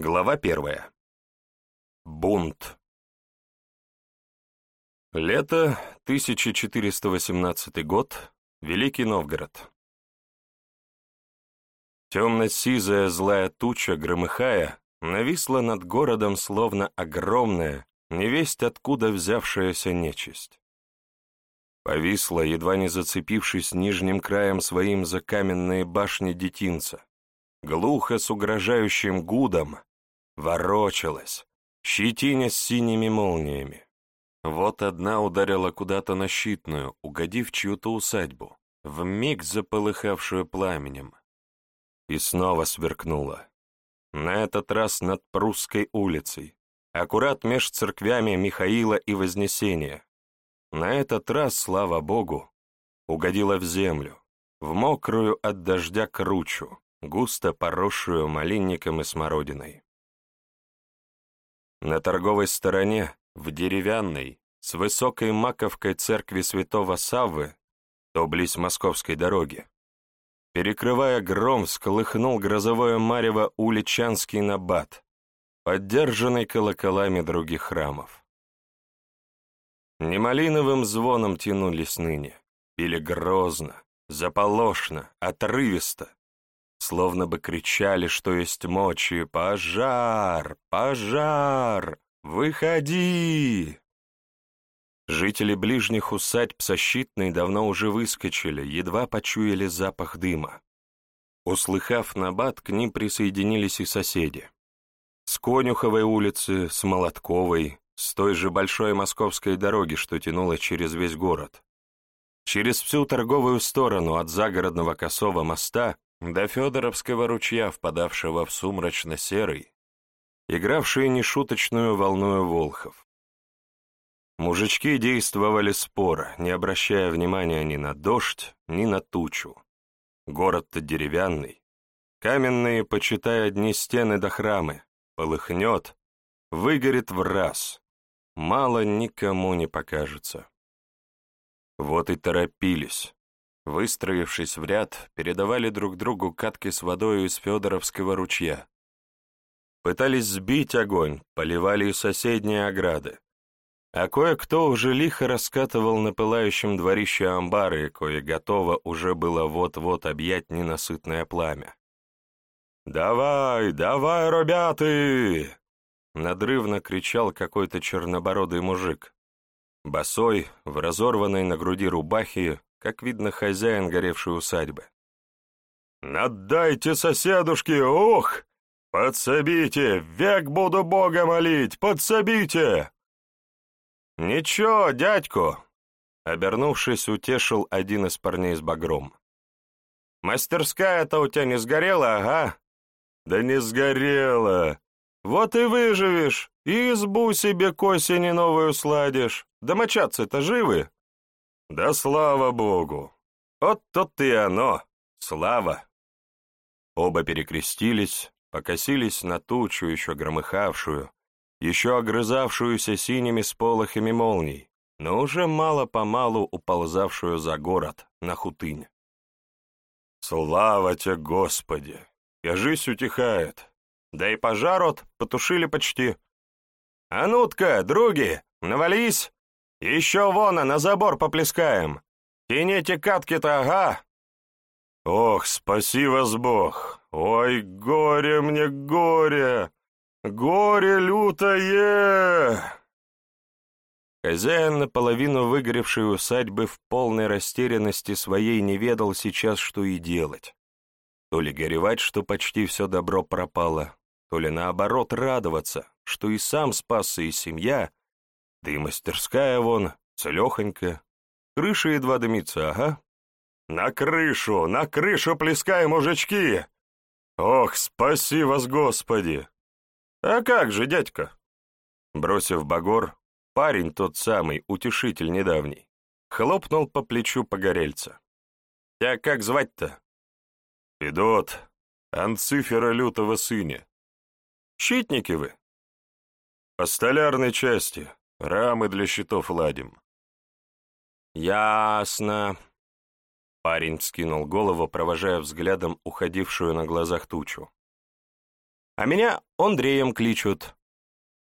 Глава первая. Бунт. Лето, 1418 год, Великий Новгород. Темно-сизая злая туча, громыхая, нависла над городом, словно огромная, невесть откуда взявшаяся нечисть. Повисла, едва не зацепившись нижним краем своим за каменные башни детинца. Глухо с угрожающим гудом, ворочалась, щетиня с синими молниями. Вот одна ударила куда-то на щитную, угодив чью-то усадьбу, вмиг заполыхавшую пламенем. И снова сверкнула. На этот раз над Прусской улицей, аккурат меж церквями Михаила и Вознесения. На этот раз, слава Богу, угодила в землю, в мокрую от дождя кручу, густо поросшую малинником и смородиной. На торговой стороне, в деревянной, с высокой маковкой церкви святого Саввы, то близ московской дороги, перекрывая гром, всколыхнул грозовое марево уличанский набат, поддержанный колоколами других храмов. Немалиновым звоном тянулись ныне, били грозно, заполошно, отрывисто, словно бы кричали, что есть мочи «Пожар! Пожар! Выходи!» Жители ближних усадьб сощитной давно уже выскочили, едва почуяли запах дыма. Услыхав набат, к ним присоединились и соседи. С Конюховой улицы, с Молотковой, с той же большой московской дороги, что тянула через весь город. Через всю торговую сторону от загородного косого моста до Федоровского ручья, впадавшего в сумрачно-серый, игравший нешуточную волную волхов. Мужички действовали споро, не обращая внимания ни на дождь, ни на тучу. Город-то деревянный. Каменные, почитая одни стены до храмы, полыхнет, выгорит в раз. Мало никому не покажется. Вот и торопились, Выстроившись в ряд, передавали друг другу катки с водой из Федоровского ручья. Пытались сбить огонь, поливали и соседние ограды. А кое-кто уже лихо раскатывал на пылающем дворище амбары, кое готово уже было вот-вот объять ненасытное пламя. «Давай, давай, ребята!» Надрывно кричал какой-то чернобородый мужик. Босой, в разорванной на груди рубахе, как видно, хозяин горевшей усадьбы. «Отдайте соседушки, ух! Подсобите, век буду Бога молить, подсобите!» «Ничего, дядьку!» — обернувшись, утешил один из парней с багром. «Мастерская-то у тебя не сгорела, ага?» «Да не сгорела! Вот и выживешь, и избу себе к осени новую сладишь. Домочадцы-то живы?» Да слава богу! Вот тут и оно, слава! Оба перекрестились, покосились на тучу, еще громыхавшую, еще огрызавшуюся синими сполохами молний, но уже мало-помалу уползавшую за город, на хутынь. Слава тебе, Господи! Кажись, утихает. Да и пожар от потушили почти. А ну-тка, други, навались! Еще вон, на забор поплескаем. Тяните катки-то, ага. Ох, спаси вас Бог. Ой, горе мне, горе. Горе лютое. Хозяин наполовину выгоревшей усадьбы в полной растерянности своей не ведал сейчас, что и делать. То ли горевать, что почти все добро пропало, то ли наоборот радоваться, что и сам спасся, и семья, да и мастерская вон, целехонька. Крыша едва дымится, ага. На крышу, на крышу плескай, мужички! Ох, спаси вас, Господи! А как же, дядька? Бросив багор, парень тот самый, утешитель недавний, хлопнул по плечу погорельца. Тебя как звать-то? Федот, Анцифера лютого сыне. Щитники вы? По столярной части, Рамы для щитов ладим». «Ясно». Парень скинул голову, провожая взглядом уходившую на глазах тучу. А меня Андреем кличут.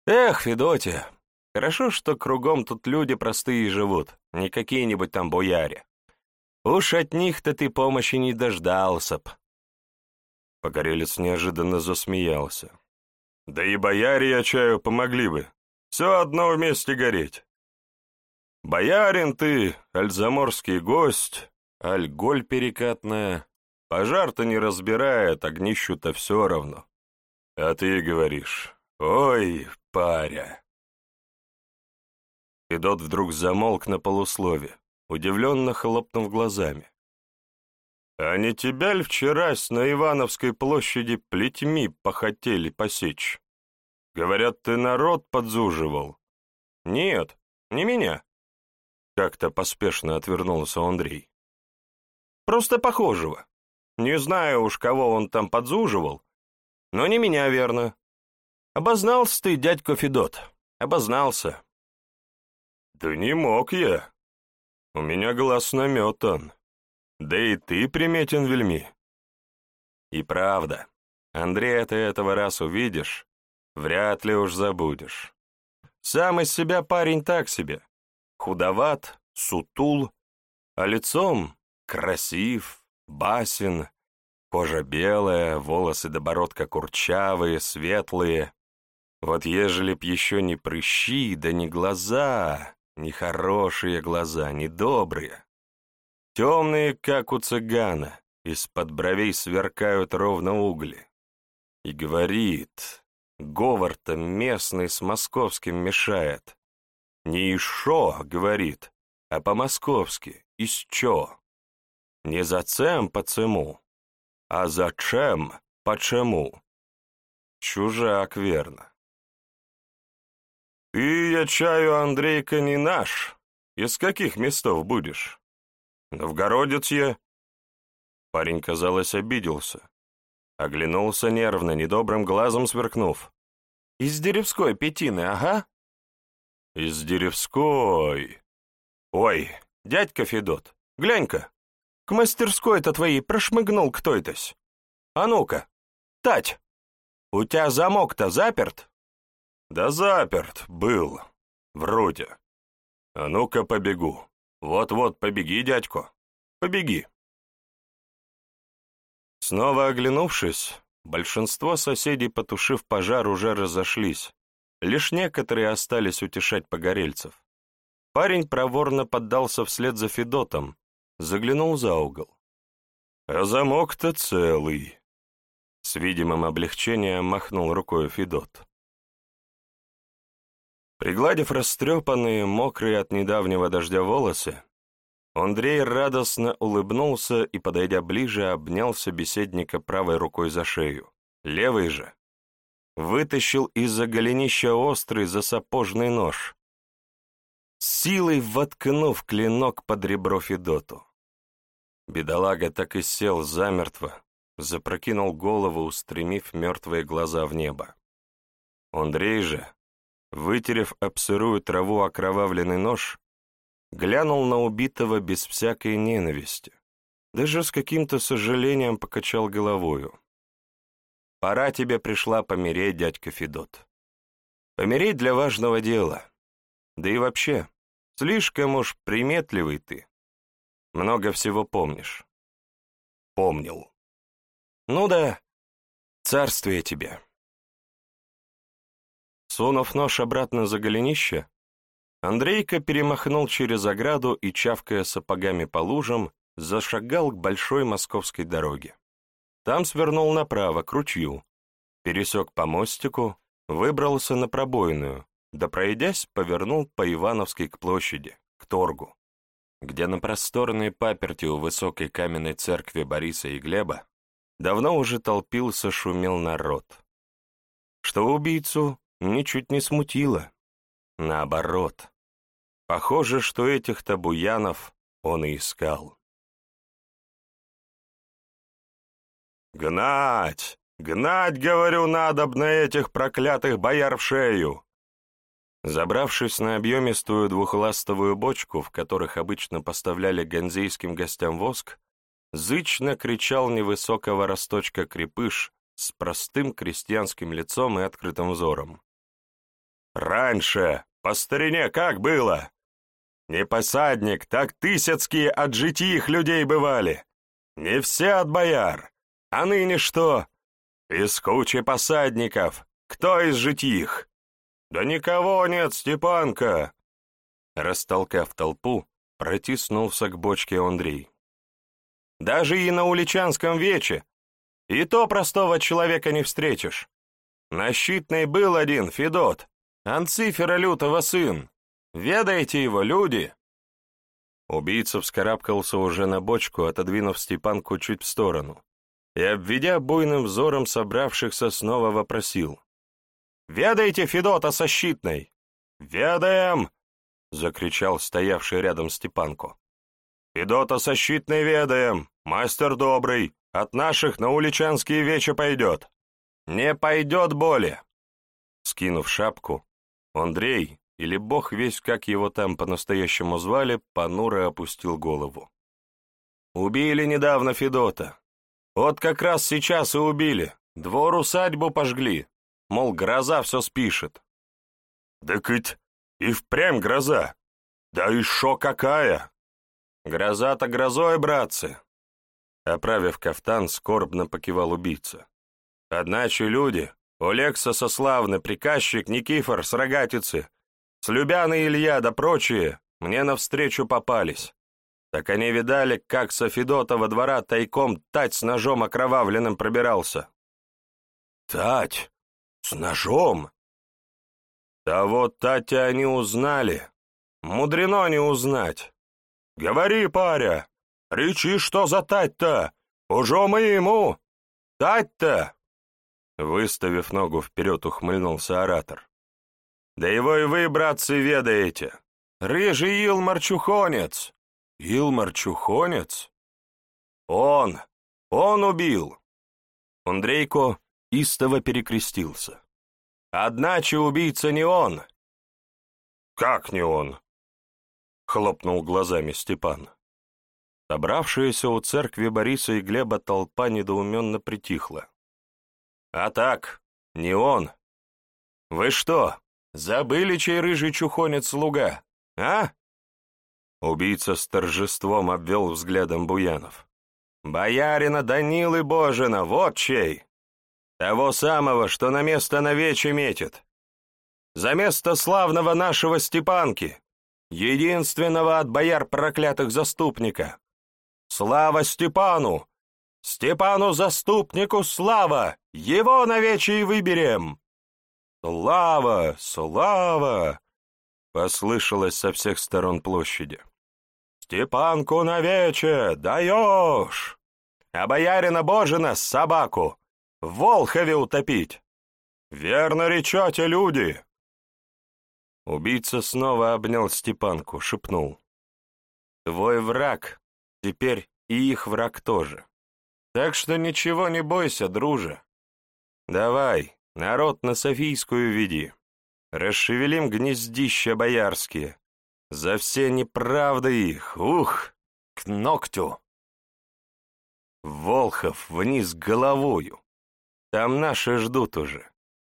Эх, Федотия, хорошо, что кругом тут люди простые живут, не какие-нибудь там бояре. Уж от них-то ты помощи не дождался б. Погорелец неожиданно засмеялся. Да и бояре, я чаю, помогли бы. Все одно вместе гореть. Боярин ты, альзаморский гость, альголь перекатная. Пожар-то не разбирает, огнищу-то все равно. А ты говоришь, ой, паря. Федот вдруг замолк на полуслове, удивленно хлопнув глазами. «А не тебя ли вчерась на Ивановской площади плетьми похотели посечь? Говорят, ты народ подзуживал». «Нет, не меня», — как-то поспешно отвернулся Андрей. «Просто похожего. Не знаю уж, кого он там подзуживал, но не меня, верно. Обознался ты, дядька Федот, обознался». «Да не мог я. У меня глаз наметан. Да и ты приметен вельми. И правда, Андрея ты этого раз увидишь, вряд ли уж забудешь. Сам из себя парень так себе. Худоват, сутул, а лицом красив, басен, кожа белая, волосы до бородка курчавые, светлые. Вот ежели б еще не прыщи, да не глаза, не хорошие глаза, не добрые, Темные, как у цыгана, из-под бровей сверкают ровно угли. И говорит, говор-то местный с московским мешает. Не «ишо», говорит, а по-московски «из чё». Не «зацем» «почему», а «зачем» «почему». Чужак, верно. «Ты, я чаю, Андрейка, не наш. Из каких местов будешь?» «Новгородец я!» Парень, казалось, обиделся. Оглянулся нервно, недобрым глазом сверкнув. «Из Деревской Петины, ага?» «Из Деревской...» «Ой, дядька Федот, глянь-ка, к мастерской-то твоей прошмыгнул кто-тось. А ну-ка, Тать, у тебя замок-то заперт?» «Да заперт был, вроде. А ну-ка побегу». Вот-вот, побеги, дядько, побеги. Снова оглянувшись, большинство соседей, потушив пожар, уже разошлись. Лишь некоторые остались утешать погорельцев. Парень проворно поддался вслед за Федотом, заглянул за угол. «А замок-то целый!» С видимым облегчением махнул рукой Федот. Пригладив растрепанные, мокрые от недавнего дождя волосы, Андрей радостно улыбнулся и, подойдя ближе, обнял собеседника правой рукой за шею, левой же вытащил из-за голенища острый засапожный нож, силой воткнув клинок под ребро Федоту. Бедолага так и сел замертво, запрокинул голову, устремив мертвые глаза в небо. Андрей же, вытерев об сырую траву окровавленный нож, глянул на убитого без всякой ненависти, даже с каким-то сожалением покачал головою. «Пора тебе пришла помереть, дядька Федот. Помереть для важного дела. Да и вообще, слишком уж приметливый ты. Много всего помнишь». «Помнил». «Ну да, царствие тебе». Сунув нож обратно за голенище, Андрейка перемахнул через ограду и, чавкая сапогами по лужам, зашагал к большой московской дороге. Там свернул направо, к ручью, пересек по мостику, выбрался на пробойную, да пройдясь, повернул по Ивановской к площади, к торгу, где на просторной паперти у высокой каменной церкви Бориса и Глеба давно уже толпился, шумел народ. Что убийцу ничуть не смутило. Наоборот. Похоже, что этих табуянов он и искал. «Гнать! Гнать, говорю, надо б на этих проклятых бояр в шею!» Забравшись на объемистую двухластовую бочку, в которых обычно поставляли ганзейским гостям воск, зычно кричал невысокого росточка крепыш с простым крестьянским лицом и открытым взором. «Раньше, по старине, как было? Не посадник, так тысяцкие от житих людей бывали. Не все от бояр. А ныне что? Из кучи посадников. Кто из житих? Да никого нет, Степанка!» Растолкав толпу, протиснулся к бочке Андрей. «Даже и на Уличанском вече. И то простого человека не встретишь. На щитной был один, Федот, Анцифера Лютого сын. Ведаете его, люди?» Убийца вскарабкался уже на бочку, отодвинув Степанку чуть в сторону, и, обведя буйным взором собравшихся, снова вопросил. «Ведаете Федота со щитной?» «Ведаем!» — закричал стоявший рядом Степанку. «Федота со щитной ведаем! Мастер добрый! От наших на уличанские вечи пойдет!» «Не пойдет боли!» Скинув шапку, Андрей, или бог весь как его там по-настоящему звали, понуро опустил голову. «Убили недавно Федота. Вот как раз сейчас и убили. Двор-усадьбу пожгли. Мол, гроза все спишет». «Да кыть, и впрямь гроза. Да и шо какая!» «Гроза-то грозой, братцы!» Оправив кафтан, скорбно покивал убийца. «Одначе люди, Олекса Сославны, приказчик Никифор с Рогатицы, Слюбян и Илья да прочие мне навстречу попались. Так они видали, как со Федотова двора тайком Тать с ножом окровавленным пробирался. «Тать? С ножом?» Да вот Татя они узнали. Мудрено не узнать. Говори, паря, речи, что за Тать-то? Уже мы ему. Тать-то!» Выставив ногу вперед, ухмыльнулся оратор. «Да его и вы, братцы, ведаете. Рыжий Илмар-чухонец». «Илмар-чухонец?» «Он! Он убил!» Андрейко истово перекрестился. «Одначе убийца не он!» «Как не он?» — хлопнул глазами Степан. Собравшаяся у церкви Бориса и Глеба толпа недоуменно притихла. «А так, не он. Вы что, забыли, чей рыжий чухонец слуга, а?» Убийца с торжеством обвел взглядом Буянов. «Боярина Данилы Божина, вот чей! Того самого, что на место навече метит. За место славного нашего Степанки, единственного от бояр проклятых заступника. Слава Степану! Степану-заступнику слава! Его навече и выберем!» «Слава! Слава!» — послышалось со всех сторон площади. «Степанку навече! Даешь! А боярина Божина собаку! В Волхове утопить! Верно речете, люди!» Убийца снова обнял Степанку, шепнул. «Твой враг, теперь и их враг тоже. Так что ничего не бойся, друже. Давай, народ на Софийскую веди. Расшевелим гнездища боярские. За все неправды их, ух, к ногтю. Волхов вниз головою. Там наши ждут уже.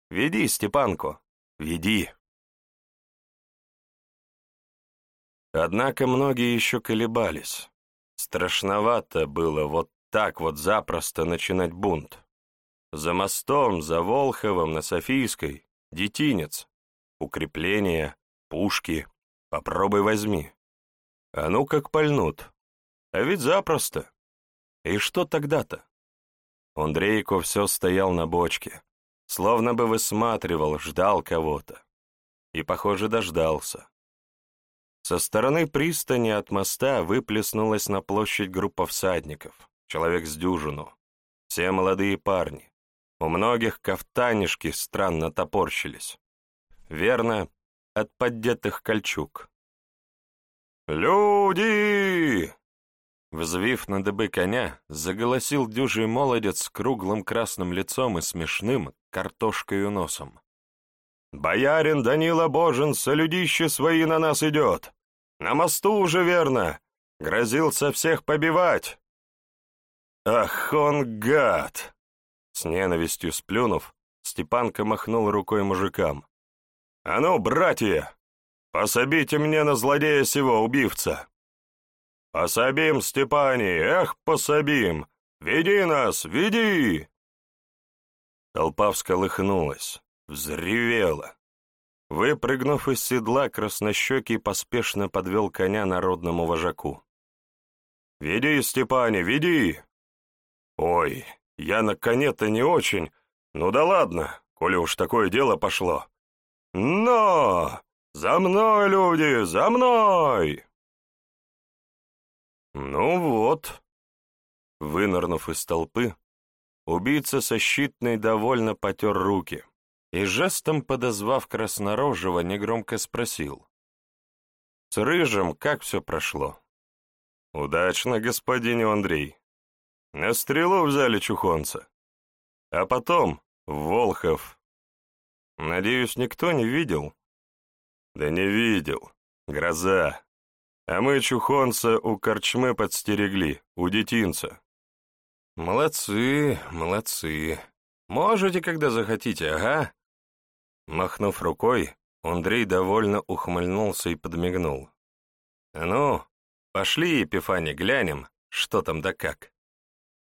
Веди, Степанку, веди. Однако многие еще колебались. Страшновато было вот так вот запросто начинать бунт. За мостом, за Волховом, на Софийской, детинец, укрепления, пушки, попробуй возьми. А ну как пальнут. А ведь запросто. И что тогда-то? Андрейко все стоял на бочке, словно бы высматривал, ждал кого-то. И, похоже, дождался. Со стороны пристани от моста выплеснулась на площадь группа всадников, человек с дюжину. Все молодые парни, у многих кафтанишки странно топорщились. Верно, от поддетых кольчуг. «Люди!» Взвив на дыбы коня, заголосил дюжий молодец с круглым красным лицом и смешным картошкою носом. «Боярин Данила Божин, солюдище свои на нас идет! На мосту уже верно! Грозился всех побивать!» «Ах он гад!» С ненавистью сплюнув, Степанка махнул рукой мужикам. «А ну, братья, пособите мне на злодея сего убивца!» «Пособим, Степани, эх, пособим! Веди нас, веди!» Толпа всколыхнулась, взревела. Выпрыгнув из седла, краснощекий поспешно подвел коня народному вожаку. «Веди, Степани, веди!» «Ой, я на коне-то не очень. Ну да ладно, коли уж такое дело пошло. Но! За мной, люди, за мной!» «Ну вот!» Вынырнув из толпы, убийца со щитной довольно потер руки и жестом подозвав краснорожего, негромко спросил. «С Рыжим как все прошло?» «Удачно, господин Андрей. На стрелу взяли чухонца. А потом Волхов. Надеюсь, никто не видел?» «Да не видел. Гроза. А мы чухонца у корчмы подстерегли, у детинца». «Молодцы, молодцы. Можете, когда захотите, ага». Махнув рукой, Андрей довольно ухмыльнулся и подмигнул. «А ну, пошли, Епифани, глянем, что там да как.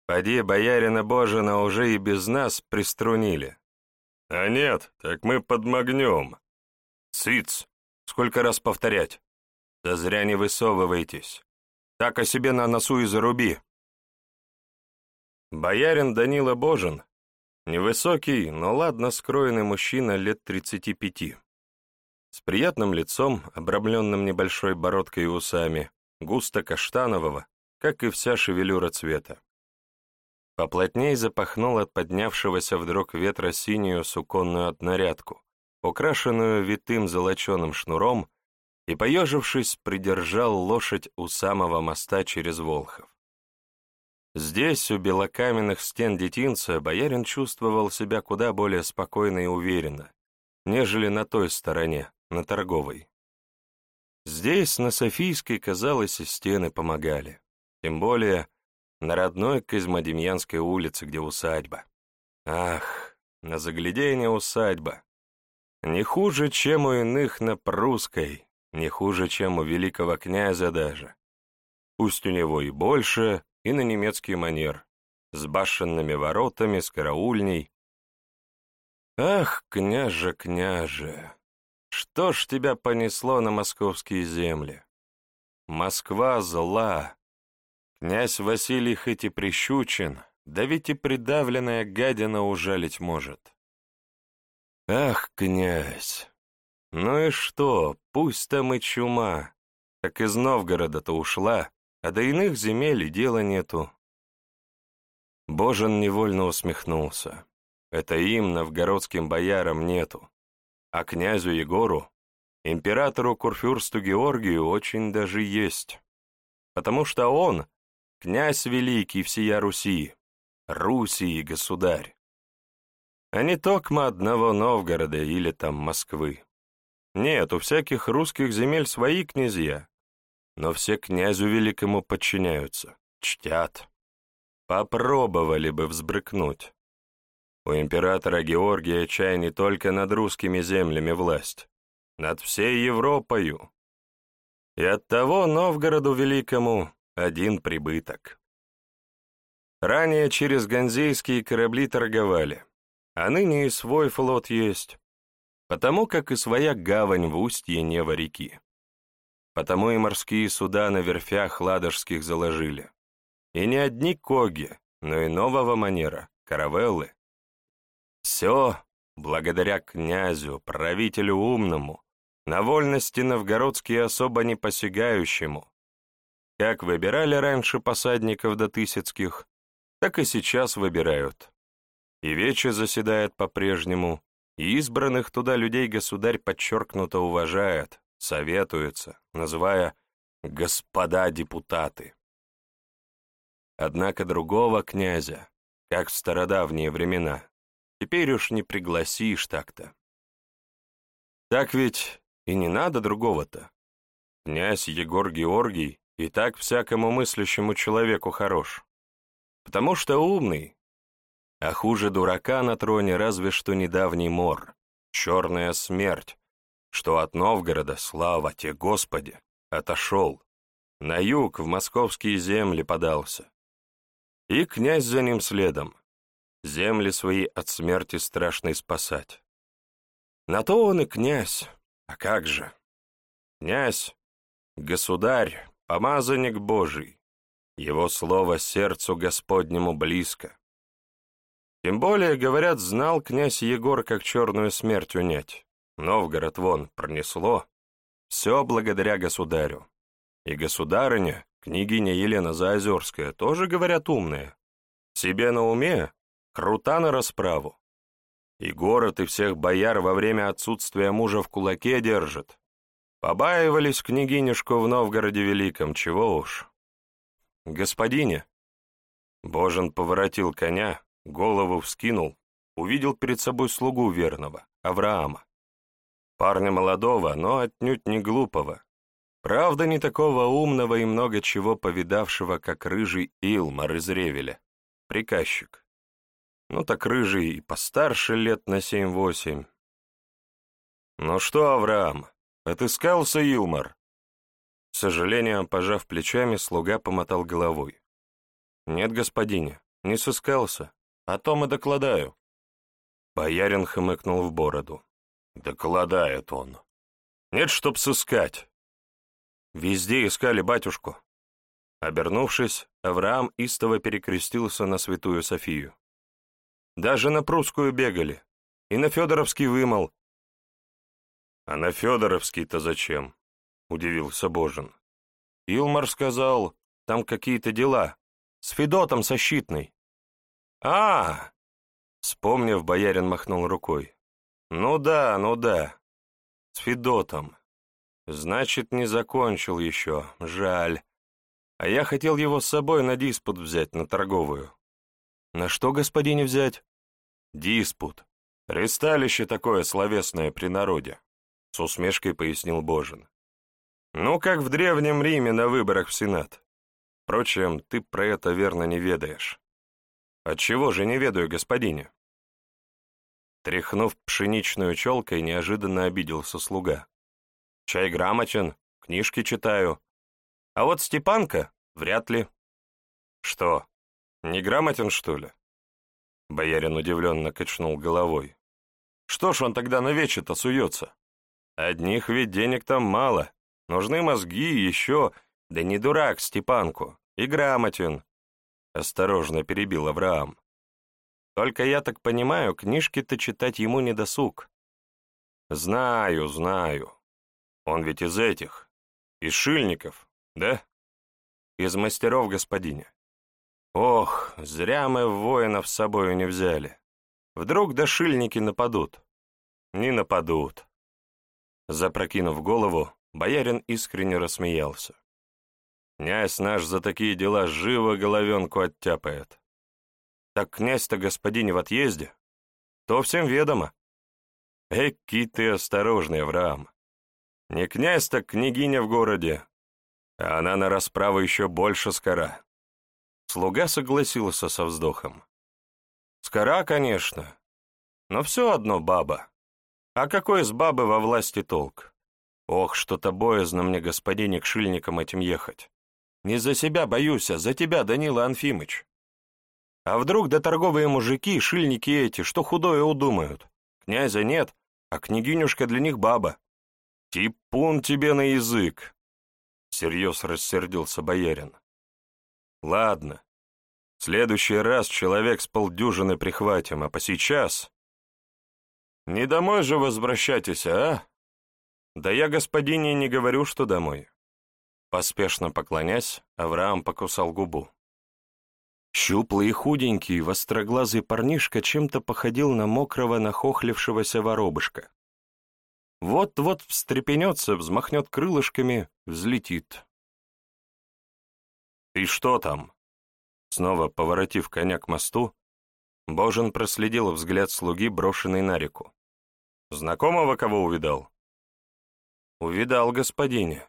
Поди, боярина Божина уже и без нас приструнили». «А нет, так мы подмагнем». «Циц! Сколько раз повторять?» «Да зря не высовывайтесь. Так о себе на носу и заруби». Боярин Данила Божин, невысокий, но ладно скроенный мужчина лет 35, с приятным лицом, обрамленным небольшой бородкой и усами, густо каштанового, как и вся шевелюра цвета. Поплотней запахнул от поднявшегося вдруг ветра синюю суконную однорядку, украшенную витым золоченым шнуром, и, поежившись, придержал лошадь у самого моста через Волхов. Здесь, у белокаменных стен детинца, боярин чувствовал себя куда более спокойно и уверенно, нежели на той стороне, на торговой. Здесь, на Софийской, казалось, и стены помогали. Тем более на родной Козьмодемьянской улице, где усадьба. Ах, на заглядение усадьба. Не хуже, чем у иных на Прусской, не хуже, чем у великого князя даже. Пусть у него и больше, и на немецкий манер, с башенными воротами, с караульней. Ах, княже, княже, что ж тебя понесло на московские земли? Москва зла. Князь Василий хоть и прищучен, да ведь и придавленная гадина ужалить может. Ах, князь! Ну и что, пусть там и чума, так из Новгорода-то ушла, а до иных земель и дела нету. Божен невольно усмехнулся. Это им, новгородским боярам, нету. А князю Егору, императору Курфюрсту Георгию, очень даже есть. Потому что он — князь великий всея Руси, Руси государь. А не токма одного Новгорода или там Москвы. Нет, у всяких русских земель свои князья, но все князю великому подчиняются, чтят. Попробовали бы взбрыкнуть. У императора Георгия чай не только над русскими землями власть, над всей Европою. И оттого Новгороду Великому один прибыток. Ранее через ганзейские корабли торговали, а ныне и свой флот есть, потому как и своя гавань в устье Нева реки. Потому и морские суда на верфях ладожских заложили. И не одни коги, но и нового манера, каравеллы. Все благодаря князю, правителю умному, на вольности новгородские особо не посягающему. Как выбирали раньше посадников до Тысяцких, так и сейчас выбирают. И вече заседает по-прежнему, и избранных туда людей государь подчеркнуто уважает, советуются, называя «господа депутаты». Однако другого князя, как в стародавние времена, теперь уж не пригласишь так-то. Так ведь и не надо другого-то. Князь Егор Георгий и так всякому мыслящему человеку хорош. Потому что умный. А хуже дурака на троне разве что недавний мор, черная смерть, что от Новгорода, слава те Господи, отошел, на юг в московские земли подался. И князь за ним следом, земли свои от смерти страшной спасать. На то он и князь, а как же? Князь, государь, помазанник Божий, его слово сердцу Господнему близко. Тем более, говорят, знал князь Егор, как черную смерть унять. Новгород вон пронесло. Все благодаря государю. И государыня, княгиня Елена Заозерская, тоже, говорят, умная. Себе на уме, крута на расправу. И город, и всех бояр во время отсутствия мужа в кулаке держит. Побаивались княгинюшку в Новгороде Великом, чего уж. Господине. Божен поворотил коня, голову вскинул, увидел перед собой слугу верного, Авраама. Парня молодого, но отнюдь не глупого. Правда, не такого умного и много чего повидавшего, как рыжий Илмар из Ревеля, приказчик. Ну так рыжий и постарше лет на семь-восемь. «Ну что, Авраам, отыскался Илмар?» С сожалением, пожав плечами, слуга помотал головой. «Нет, господине, не сыскался. О том и докладаю». Боярин хмыкнул в бороду. «Докладает он. Нет, чтоб сыскать». «Везде искали батюшку». Обернувшись, Авраам истово перекрестился на святую Софию. «Даже на прусскую бегали. И на Федоровский вымол». «А на Федоровский-то зачем?» — удивился Божин. Илмар сказал, там какие-то дела. С Федотом сощитный а Вспомнив, боярин махнул рукой. «Ну да, ну да. С Федотом. Значит, не закончил еще. Жаль. А я хотел его с собой на диспут взять, на торговую». «На что, господине, взять?» «Диспут. Ристалище такое словесное при народе», — с усмешкой пояснил Божин. «Ну, как в Древнем Риме на выборах в Сенат. Впрочем, ты про это верно не ведаешь». Отчего же не ведаю, господине?» Тряхнув пшеничную челкой, неожиданно обиделся слуга. «Чай грамотен, книжки читаю. А вот Степанка вряд ли». «Что, не грамотен, что ли?» Боярин удивленно качнул головой. «Что ж он тогда на вече-то суется? Одних ведь денег там мало. Нужны мозги еще, да не дурак Степанку, и грамотен, Осторожно перебил Авраам. Только я так понимаю, книжки-то читать ему не досуг. Знаю, знаю. Он ведь из этих, из шильников, да? Из мастеров, господине. Ох, зря мы воинов с собою не взяли. Вдруг дошильники нападут. Не нападут. Запрокинув голову, боярин искренне рассмеялся. Князь наш за такие дела живо головенку оттяпает. Так князь-то господине в отъезде? То всем ведомо. Эки ты осторожный, Авраам. Не князь, так княгиня в городе. А она на расправу еще больше скора. Слуга согласился со вздохом. Скора, конечно, но все одно баба. А какой из бабы во власти толк? Ох, что-то боязно мне, господине, к шильникам этим ехать. Не за себя боюсь, а за тебя, Данила Анфимыч. А вдруг да торговые мужики, шильники эти, что худое удумают? Князя нет, а княгинюшка для них баба. Типун тебе на язык!» Серьез рассердился боярин. «Ладно, в следующий раз человек с полдюжины прихватим, а по сейчас...» «Не домой же возвращайтесь, а?» «Да я, господине, не говорю, что домой. Поспешно поклонясь, Авраам покусал губу. Щуплый и худенький, востроглазый парнишка чем-то походил на мокрого, нахохлившегося воробышка. Вот-вот встрепенется, взмахнет крылышками, взлетит. «И что там?» Снова поворотив коня к мосту, Божен проследил взгляд слуги, брошенный на реку. «Знакомого кого увидал?» «Увидал, господине»,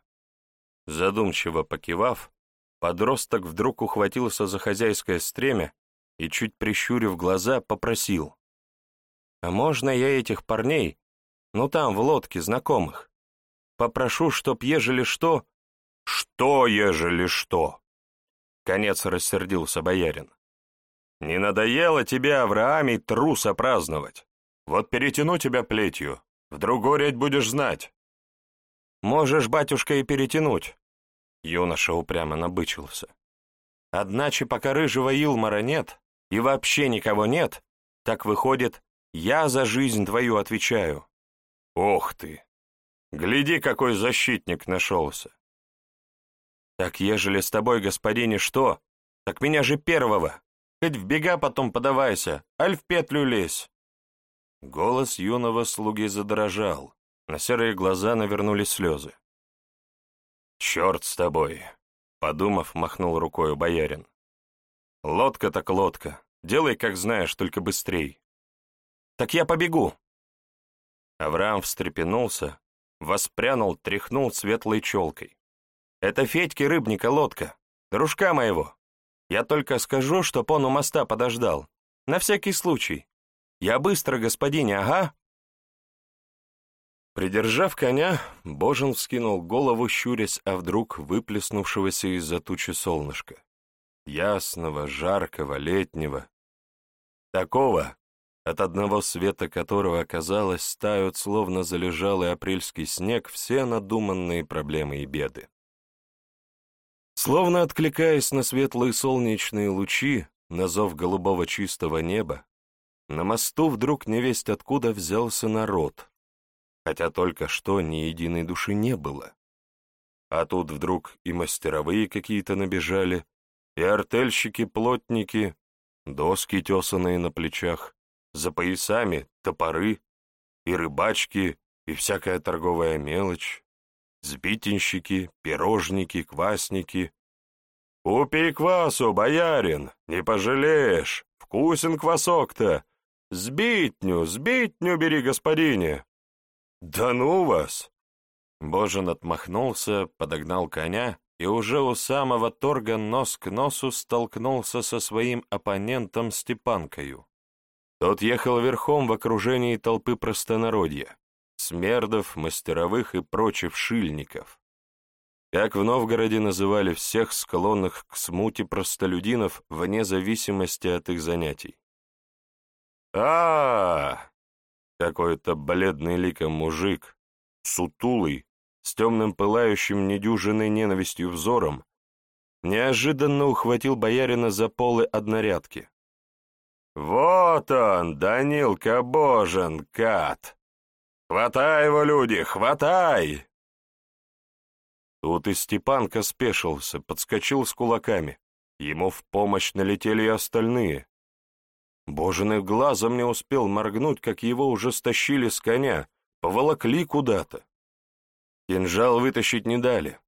Задумчиво покивав, подросток вдруг ухватился за хозяйское стремя и, чуть прищурив глаза, попросил. «А можно я этих парней, ну там, в лодке, знакомых, попрошу, чтоб, ежели что...» «Что, ежели что?» Конец рассердился боярин. «Не надоело тебе, Авраамий, труса праздновать? Вот перетяну тебя плетью, в другой рядь будешь знать». «Можешь, батюшка, и перетянуть», — юноша упрямо набычился. «Одначе, пока рыжего Илмара нет, и вообще никого нет, так выходит, я за жизнь твою отвечаю». «Ох ты! Гляди, какой защитник нашелся!» «Так ежели с тобой, господине, что, так меня же первого, хоть в бега потом подавайся, аль в петлю лезь». Голос юного слуги задрожал, на серые глаза навернулись слезы. «Черт с тобой!» — подумав, махнул рукой боярин. «Лодка так лодка. Делай, как знаешь, только быстрей». «Так я побегу!» Авраам встрепенулся, воспрянул, тряхнул светлой челкой. «Это Федьки Рыбника лодка, дружка моего. Я только скажу, чтоб он у моста подождал. На всякий случай. Я быстро, господине, ага!» Придержав коня, Божен вскинул голову, щурясь, а вдруг выплеснувшегося из-за тучи солнышка. Ясного, жаркого, летнего. Такого, от одного света которого, казалось, стают, словно залежалый апрельский снег, все надуманные проблемы и беды. Словно откликаясь на светлые солнечные лучи, на зов голубого чистого неба, на мосту вдруг невесть откуда взялся народ, хотя только что ни единой души не было. А тут вдруг и мастеровые какие-то набежали, и артельщики-плотники, доски тесанные на плечах, за поясами топоры, и рыбачки, и всякая торговая мелочь, сбитенщики, пирожники, квасники. «Купи квасу, боярин, не пожалеешь, вкусен квасок-то! Сбитню, сбитню бери, господине!» «Да ну вас!» Божин отмахнулся, подогнал коня и уже у самого торга нос к носу столкнулся со своим оппонентом Степанкою. Тот ехал верхом в окружении толпы простонародья, смердов, мастеровых и прочих шильников. Как в Новгороде называли всех склонных к смуте простолюдинов вне зависимости от их занятий. А, какой-то бледный ликом мужик, сутулый, с темным пылающим недюжиной ненавистью взором, неожиданно ухватил боярина за полы однорядки. «Вот он, Данилка Божен, кат! Хватай его, люди, хватай!» Тут и Степанка спешился, подскочил с кулаками. Ему в помощь налетели и остальные. Боженых глазом не успел моргнуть, как его уже стащили с коня, поволокли куда-то. Кинжал вытащить не дали.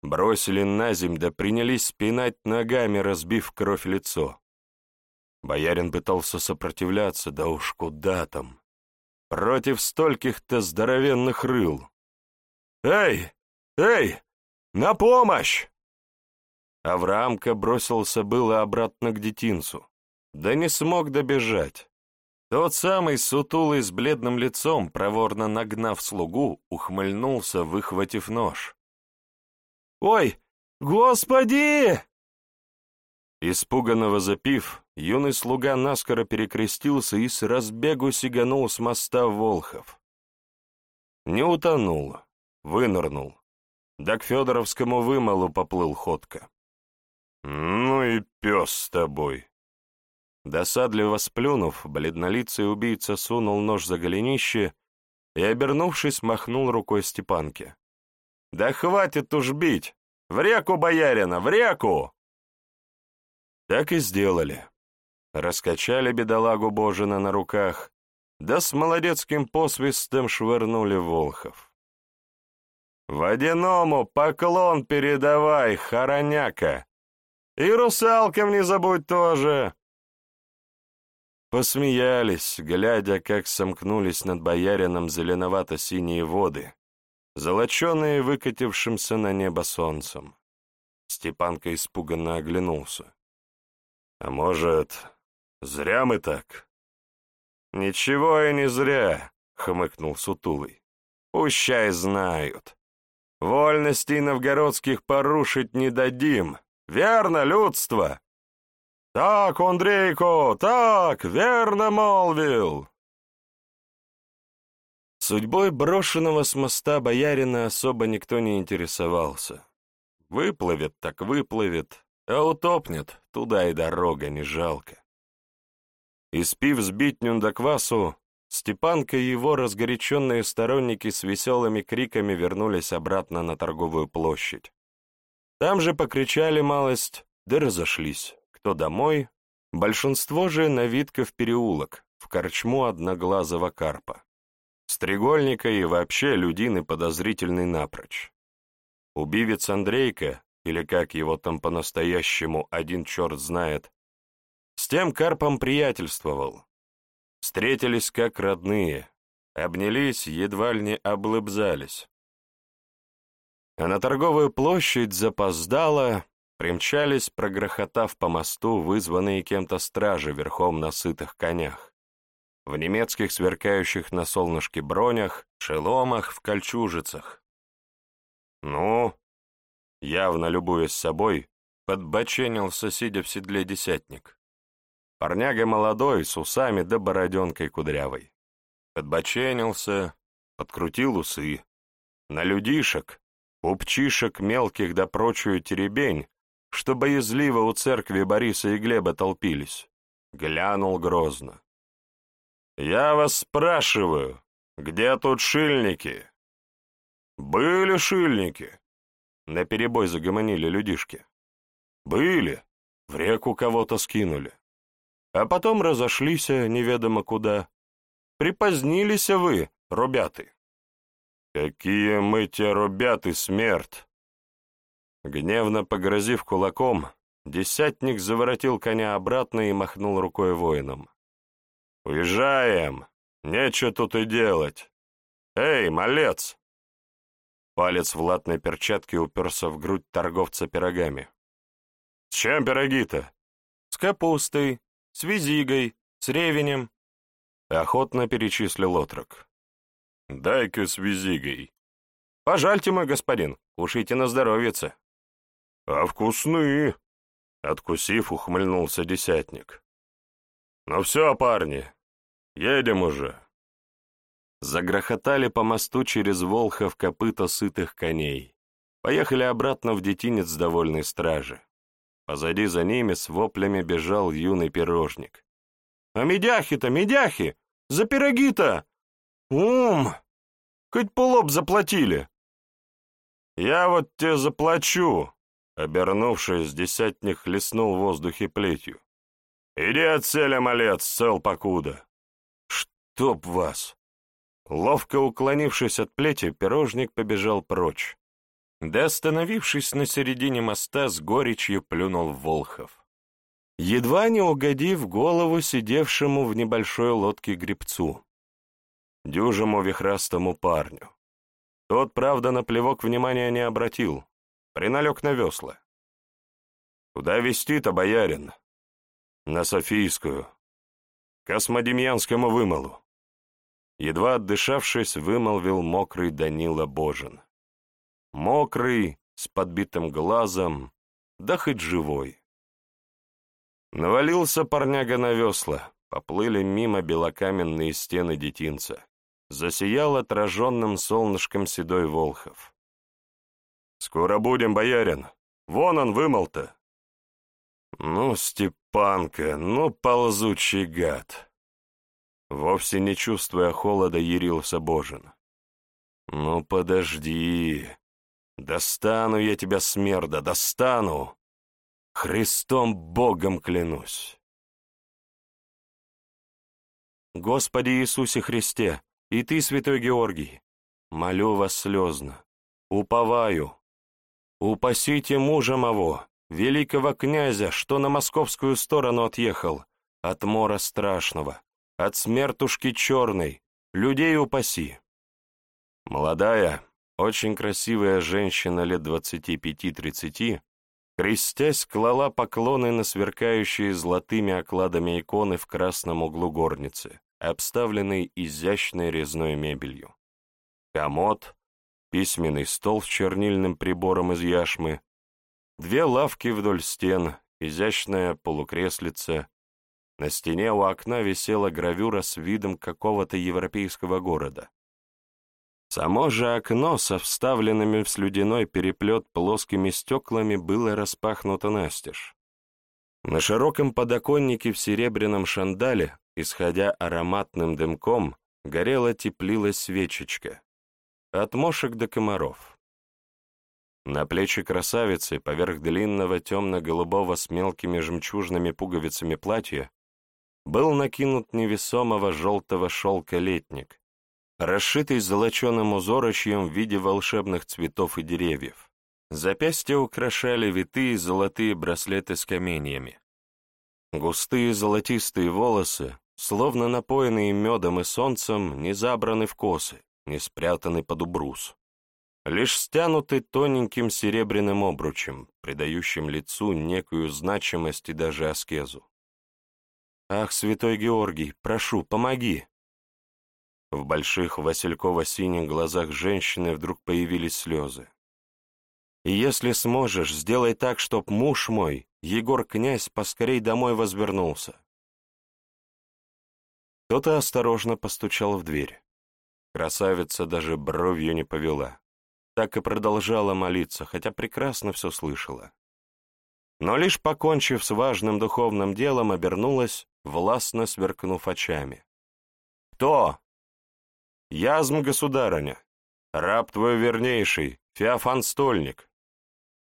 Бросили на земь, да принялись спинать ногами, разбив кровь лицо. Боярин пытался сопротивляться, да уж куда там. Против стольких-то здоровенных рыл. «Эй! Эй! На помощь!» Авраамка бросился было обратно к детинцу да не смог добежать. Тот самый сутулый с бледным лицом, проворно нагнав слугу, ухмыльнулся, выхватив нож. «Ой, господи!» Испуганного запив, юный слуга наскоро перекрестился и с разбегу сиганул с моста Волхов. Не утонул, вынырнул. Да к Федоровскому вымолу поплыл ходка. «Ну и пес с тобой!» Досадливо сплюнув, бледнолицый убийца сунул нож за голенище и, обернувшись, махнул рукой Степанке. «Да хватит уж бить! В реку, боярина, в реку!» Так и сделали. Раскачали бедолагу Божина на руках, да с молодецким посвистом швырнули Волхов. «Водяному поклон передавай, хороняка! И русалкам не забудь тоже!» Посмеялись, глядя, как сомкнулись над боярином зеленовато-синие воды, золоченые выкатившимся на небо солнцем. Степанка испуганно оглянулся. «А может, Зря мы так». «Ничего и не зря», — хмыкнул Сутулый. «Пущай знают. Вольностей новгородских порушить не дадим. Верно, людство?» «Так, Андрейко, так, верно молвил!» Судьбой брошенного с моста боярина особо никто не интересовался. Выплывет так выплывет, а утопнет, туда и дорога не жалко. Испив сбитню до квасу, Степанка и его разгоряченные сторонники с веселыми криками вернулись обратно на торговую площадь. Там же покричали малость, да разошлись кто домой, большинство же на в переулок, в корчму одноглазого карпа. Стрегольника и вообще людины подозрительный напрочь. Убивец Андрейка, или как его там по-настоящему один черт знает, с тем карпом приятельствовал. Встретились как родные, обнялись, едва ли не облыбзались. А на торговую площадь запоздало, примчались, прогрохотав по мосту, вызванные кем-то стражи верхом на сытых конях. В немецких сверкающих на солнышке бронях, шеломах, в кольчужицах. «Ну?» Явно любуясь собой, подбоченился, сидя в седле десятник. Парняга молодой, с усами да бороденкой кудрявой. Подбоченился, подкрутил усы. На людишек, упчишек мелких да прочую теребень, что боязливо у церкви Бориса и Глеба толпились. Глянул грозно. «Я вас спрашиваю, где тут шильники?» «Были шильники», — наперебой загомонили людишки. «Были, в реку кого-то скинули. А потом разошлись неведомо куда. Припозднились вы, рубяты». «Какие мы те рубяты, смерть!» Гневно погрозив кулаком, десятник заворотил коня обратно и махнул рукой воинам. «Уезжаем! Нечего тут и делать! Эй, малец!» Палец в латной перчатке уперся в грудь торговца пирогами. «С чем пироги-то?» «С капустой, с визигой, с ревенем», — охотно перечислил отрок. «Дай-ка с визигой». «Пожальте, мой господин, кушайте на здоровьице». «А вкусны!» — откусив, ухмыльнулся десятник. «Ну все, парни, едем уже!» Загрохотали по мосту через Волхов копыта сытых коней. Поехали обратно в детинец довольной стражи. Позади за ними с воплями бежал юный пирожник. «А медяхи-то, медяхи! За пироги-то! Ум! Хоть полоб заплатили!» «Я вот тебе заплачу!» Обернувшись, десятник хлестнул в воздухе плетью. «Иди отселя, малец, цел покуда!» «Чтоб вас!» Ловко уклонившись от плети, пирожник побежал прочь. Да, остановившись на середине моста, с горечью плюнул Волхов. Едва не угодив голову сидевшему в небольшой лодке гребцу, дюжему вихрастому парню. Тот, правда, на плевок внимания не обратил, приналег на весла. «Куда вести-то, боярин?» «На Софийскую, Космодемьянскому вымолу». Едва отдышавшись, вымолвил мокрый Данила Божин. Мокрый, с подбитым глазом, да хоть живой. Навалился парняга на весла, поплыли мимо белокаменные стены детинца. Засиял отраженным солнышком седой Волхов. «Скоро будем, боярин. Вон он вымыл-то». «Ну, Степанка, ну, ползучий гад!» Вовсе не чувствуя холода, ярился Божин. «Ну, подожди. Достану я тебя, смерда, достану. Христом Богом клянусь». Господи Иисусе Христе, и Ты, Святой Георгий, молю вас слезно, уповаю, Упасите мужа моего, великого князя, что на московскую сторону отъехал, от мора страшного, от смертушки черной, людей упаси. Молодая, очень красивая женщина лет двадцати пяти-тридцати, Крестясь, клала поклоны на сверкающие золотыми окладами иконы в красном углу горницы, обставленной изящной резной мебелью. Комод, письменный стол с чернильным прибором из яшмы, две лавки вдоль стен, изящная полукреслица. На стене у окна висела гравюра с видом какого-то европейского города. Само же окно со вставленными в слюдяной переплет плоскими стеклами было распахнуто настежь. На широком подоконнике в серебряном шандале, исходя ароматным дымком, горела теплилась свечечка. От мошек до комаров. На плечи красавицы, поверх длинного темно-голубого с мелкими жемчужными пуговицами платья, был накинут невесомого желтого шелка летник, расшитый золоченым узорочьем в виде волшебных цветов и деревьев. Запястья украшали витые золотые браслеты с каменьями. Густые золотистые волосы, словно напоенные медом и солнцем, не забраны в косы, не спрятаны под убрус. Лишь стянуты тоненьким серебряным обручем, придающим лицу некую значимость и даже аскезу. «Ах, святой Георгий, прошу, помоги!» В больших васильково-синих глазах женщины вдруг появились слезы. «И если сможешь, сделай так, чтоб муж мой, Егор-князь, поскорей домой возвернулся». Кто-то осторожно постучал в дверь. Красавица даже бровью не повела. Так и продолжала молиться, хотя прекрасно все слышала. Но лишь покончив с важным духовным делом, обернулась, властно сверкнув очами. «Кто?» Язм, государыня, раб твой вернейший, Феофан Стольник.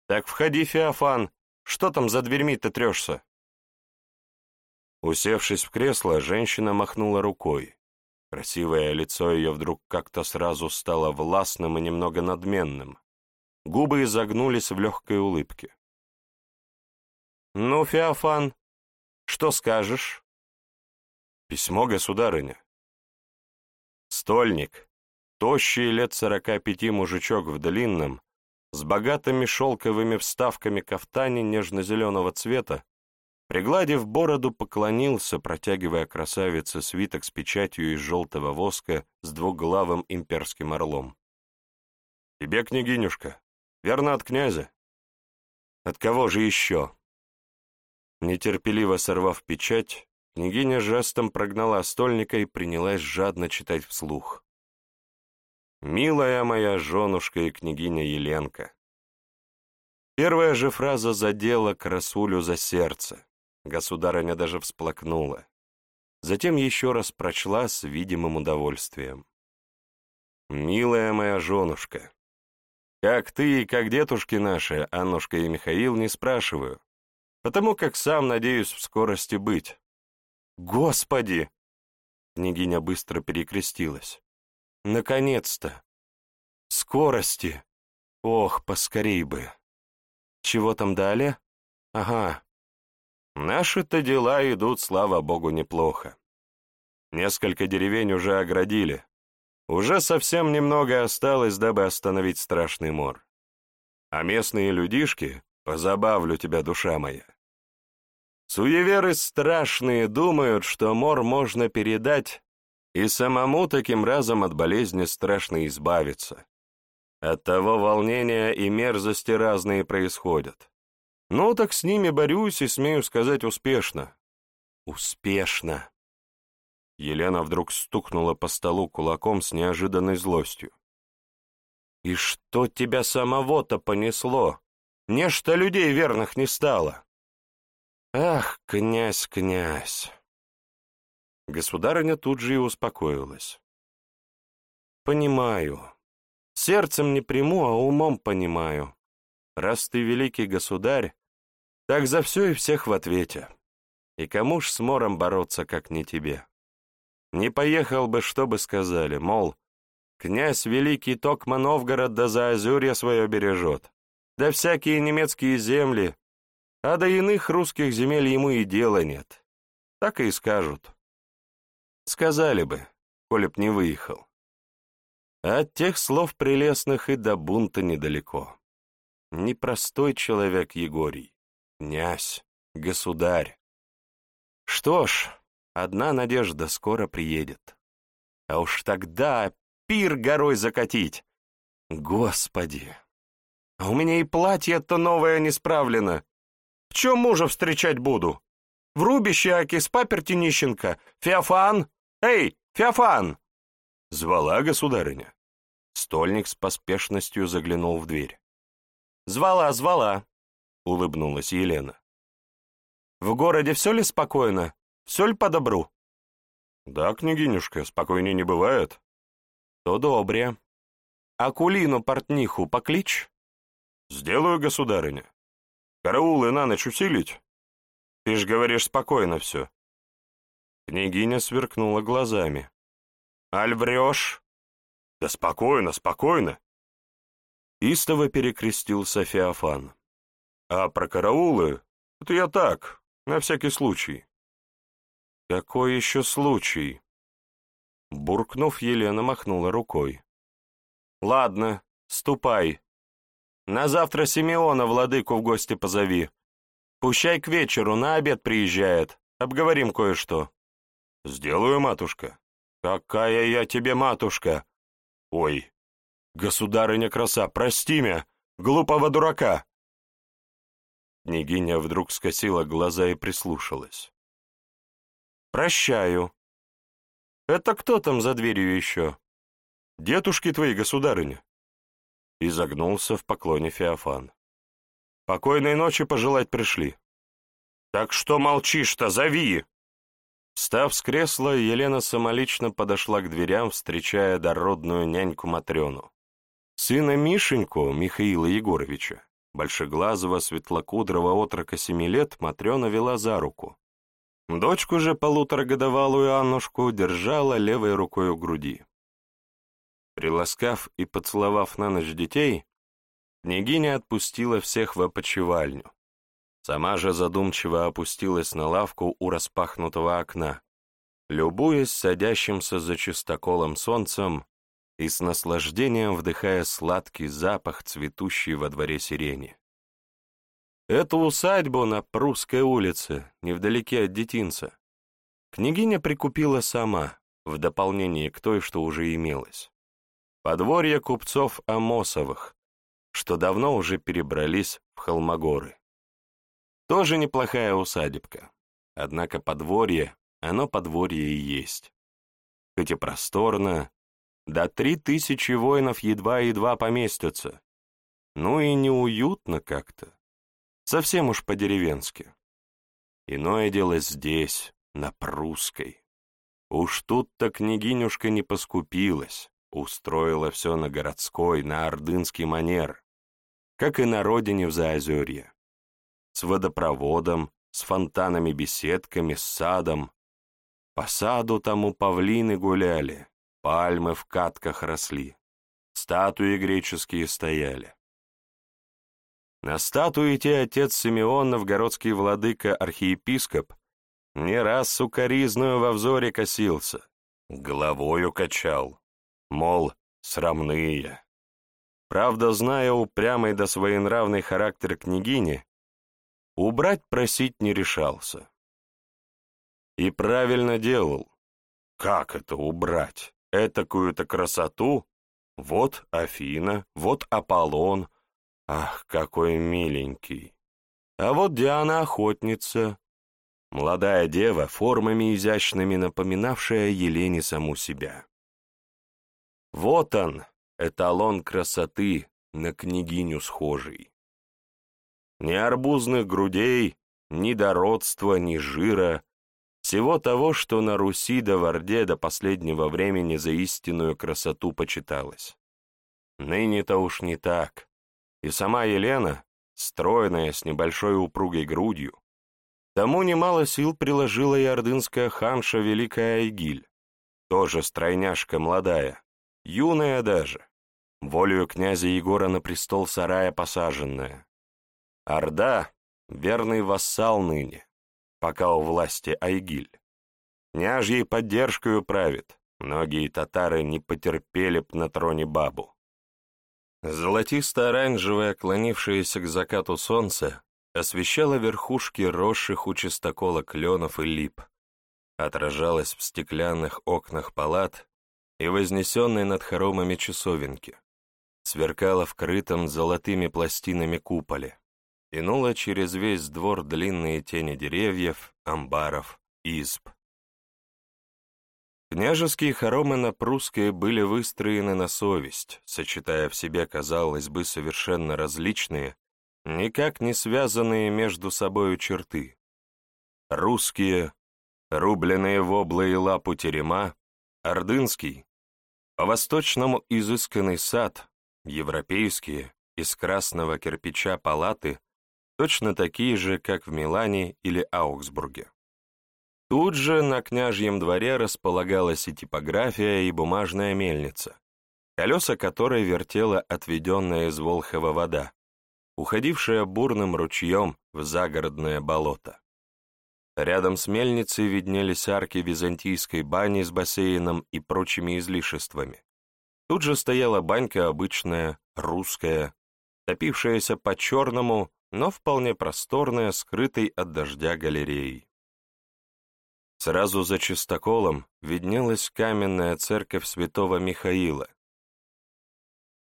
Так входи, Феофан, что там за дверьми-то трешься? Усевшись в кресло, женщина махнула рукой. Красивое лицо ее вдруг как-то сразу стало властным и немного надменным. Губы изогнулись в легкой улыбке. «Ну, Феофан, что скажешь?» «Письмо, государыня. Стольник, тощий лет сорока пяти мужичок в длинном, с богатыми шелковыми вставками кафтане нежно-зеленого цвета, пригладив бороду, поклонился, протягивая красавице свиток с печатью из желтого воска с двуглавым имперским орлом. «Тебе, княгинюшка, верно от князя?» «От кого же еще?» Нетерпеливо сорвав печать, Княгиня жестом прогнала стольника и принялась жадно читать вслух. «Милая моя женушка и княгиня Еленка». Первая же фраза задела красулю за сердце. Государыня даже всплакнула. Затем еще раз прочла с видимым удовольствием. «Милая моя женушка, как ты и как дедушки наши, Аннушка и Михаил, не спрашиваю, потому как сам надеюсь в скорости быть. «Господи!» Княгиня быстро перекрестилась. «Наконец-то! Скорости! Ох, поскорей бы! Чего там далее? Ага. Наши-то дела идут, слава богу, неплохо. Несколько деревень уже оградили. Уже совсем немного осталось, дабы остановить страшный мор. А местные людишки, позабавлю тебя, душа моя, Суеверы страшные думают, что мор можно передать, и самому таким разом от болезни страшно избавиться. От того волнения и мерзости разные происходят. Ну, так с ними борюсь и, смею сказать, успешно. Успешно. Елена вдруг стукнула по столу кулаком с неожиданной злостью. «И что тебя самого-то понесло? Нечто людей верных не стало!» «Ах, князь, князь!» Государыня тут же и успокоилась. «Понимаю. Сердцем не приму, а умом понимаю. Раз ты великий государь, так за все и всех в ответе. И кому ж с мором бороться, как не тебе? Не поехал бы, что бы сказали, мол, князь великий Токма Новгород да за озерье свое бережет, да всякие немецкие земли, а до иных русских земель ему и дела нет. Так и скажут. Сказали бы, коли б не выехал. от тех слов прелестных и до бунта недалеко. непростой человек Егорий, князь, государь. Что ж, одна надежда скоро приедет. А уж тогда пир горой закатить. Господи! А у меня и платье-то новое не справлено. В чем мужа встречать буду? В рубище аки с паперти нищенка. Феофан! Эй, Феофан!» Звала государыня. Стольник с поспешностью заглянул в дверь. «Звала, звала», — улыбнулась Елена. «В городе все ли спокойно? Все ли по добру?» «Да, княгинюшка, спокойнее не бывает». «То добре. А кулину портниху поклич?» «Сделаю, государыня. Караулы на ночь усилить?» «Ты ж говоришь спокойно все». Княгиня сверкнула глазами. «Аль врешь?» «Да спокойно, спокойно!» Истово перекрестился Феофан. «А про караулы? Это я так, на всякий случай». «Какой еще случай?» Буркнув, Елена махнула рукой. «Ладно, ступай. На завтра Симеона владыку в гости позови. Пущай к вечеру, на обед приезжает. Обговорим кое-что». «Сделаю, матушка». «Какая я тебе матушка?» «Ой, государыня краса, прости меня, глупого дурака!» Княгиня вдруг скосила глаза и прислушалась. «Прощаю. Это кто там за дверью еще?» «Дедушки твои, государыня!» Изогнулся в поклоне Феофан. «Покойной ночи пожелать пришли». «Так что молчишь-то, зови!» Встав с кресла, Елена самолично подошла к дверям, встречая дородную няньку Матрёну. Сына Мишеньку, Михаила Егоровича, большеглазого светлокудрого отрока семи лет, Матрёна вела за руку. Дочку же полуторагодовалую Аннушку держала левой рукой у груди. Приласкав и поцеловав на ночь детей, княгиня отпустила всех в опочивальню, Сама же задумчиво опустилась на лавку у распахнутого окна, любуясь садящимся за чистоколом солнцем и с наслаждением вдыхая сладкий запах цветущей во дворе сирени. Эту усадьбу на Прусской улице, невдалеке от детинца, княгиня прикупила сама, в дополнение к той, что уже имелось. Подворье купцов Амосовых, что давно уже перебрались в Холмогоры. Тоже неплохая усадебка. Однако подворье, оно подворье и есть. Хоть и просторно, до три тысячи воинов едва-едва поместятся. Ну и неуютно как-то. Совсем уж по-деревенски. Иное дело здесь, на Прусской. Уж тут-то княгинюшка не поскупилась, устроила все на городской, на ордынский манер, как и на родине в Заозерье с водопроводом, с фонтанами-беседками, с садом. По саду тому павлины гуляли, пальмы в катках росли, статуи греческие стояли. На статуе те отец Симеон, новгородский владыка, архиепископ, не раз сукоризную во взоре косился, головою качал, мол, срамные. Правда, зная упрямый да своенравный характер княгини, Убрать просить не решался. И правильно делал. Как это убрать? Этакую-то красоту? Вот Афина, вот Аполлон. Ах, какой миленький. А вот Диана охотница. Молодая дева, формами изящными напоминавшая Елене саму себя. Вот он, эталон красоты, на княгиню схожий. Ни арбузных грудей, ни дородства, ни жира, всего того, что на Руси до да Орде до последнего времени за истинную красоту почиталось. Ныне-то уж не так. И сама Елена, стройная, с небольшой упругой грудью, тому немало сил приложила и ордынская ханша Великая Айгиль, тоже стройняшка молодая, юная даже, волею князя Егора на престол сарая посаженная, Орда — верный вассал ныне, пока у власти Айгиль. Княжьей поддержкой правит, многие татары не потерпели б на троне бабу. Золотисто-оранжевое, клонившееся к закату солнце, освещало верхушки росших у чистокола кленов и лип, отражалось в стеклянных окнах палат и вознесенной над хоромами часовенки, сверкало в крытом золотыми пластинами куполе, тянуло через весь двор длинные тени деревьев, амбаров, изб. Княжеские хоромы на прусские были выстроены на совесть, сочетая в себе, казалось бы, совершенно различные, никак не связанные между собою черты. Русские, рубленные воблы и лапу терема, ордынский, по-восточному изысканный сад, европейские, из красного кирпича палаты, точно такие же, как в Милане или Аугсбурге. Тут же на княжьем дворе располагалась и типография, и бумажная мельница, колеса которой вертела отведенная из Волхова вода, уходившая бурным ручьем в загородное болото. Рядом с мельницей виднелись арки византийской бани с бассейном и прочими излишествами. Тут же стояла банька обычная, русская, топившаяся по-черному, но вполне просторная, скрытой от дождя галереей. Сразу за чистоколом виднелась каменная церковь святого Михаила,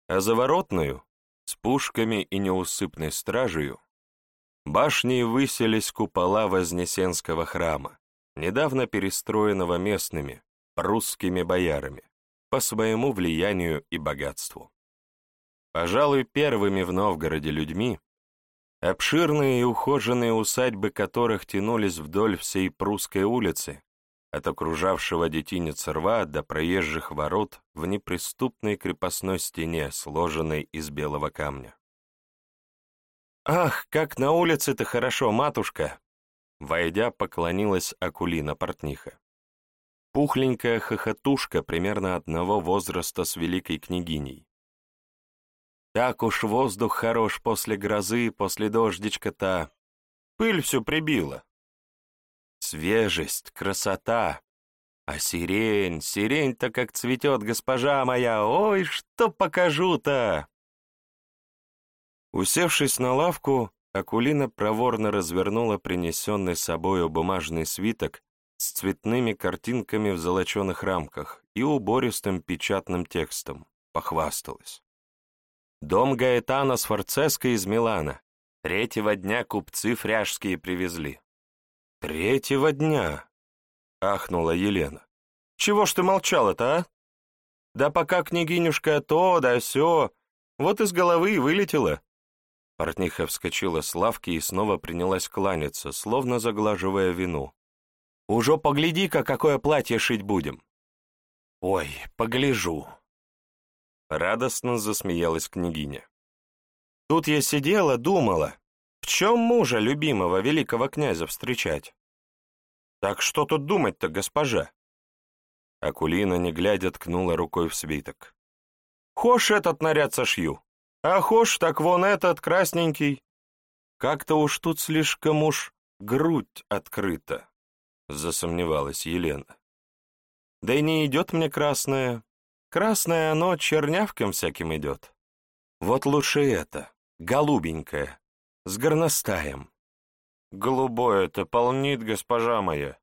а за воротную, с пушками и неусыпной стражею, башней высились купола Вознесенского храма, недавно перестроенного местными, русскими боярами, по своему влиянию и богатству. Пожалуй, первыми в Новгороде людьми, Обширные и ухоженные усадьбы которых тянулись вдоль всей прусской улицы, от окружавшего детинец рва до проезжих ворот в неприступной крепостной стене, сложенной из белого камня. «Ах, как на улице-то хорошо, матушка!» Войдя, поклонилась Акулина портниха. Пухленькая хохотушка примерно одного возраста с великой княгиней. Так уж воздух хорош после грозы, после дождичка-то. Пыль всю прибила. Свежесть, красота. А сирень, сирень-то как цветет, госпожа моя, ой, что покажу-то!» Усевшись на лавку, Акулина проворно развернула принесенный собою бумажный свиток с цветными картинками в золоченых рамках и убористым печатным текстом, похвасталась. Дом Гаэтана с Форцеско из Милана. Третьего дня купцы фряжские привезли. Третьего дня? Ахнула Елена. Чего ж ты молчала-то, а? Да пока княгинюшка то да сё, вот из головы и вылетела. Портниха вскочила с лавки и снова принялась кланяться, словно заглаживая вину. «Уже погляди-ка, какое платье шить будем!» «Ой, погляжу!» Радостно засмеялась княгиня. Тут я сидела, думала, в чем мужа любимого великого князя встречать? Так что тут думать-то, госпожа? Акулина, не глядя, ткнула рукой в свиток. Хошь этот наряд сошью, а хошь так вон этот красненький. Как-то уж тут слишком уж грудь открыта, засомневалась Елена. Да и не идет мне красная, Красное оно чернявкам всяким идет. Вот лучше это, голубенькое, с горностаем. Голубое-то полнит, госпожа моя.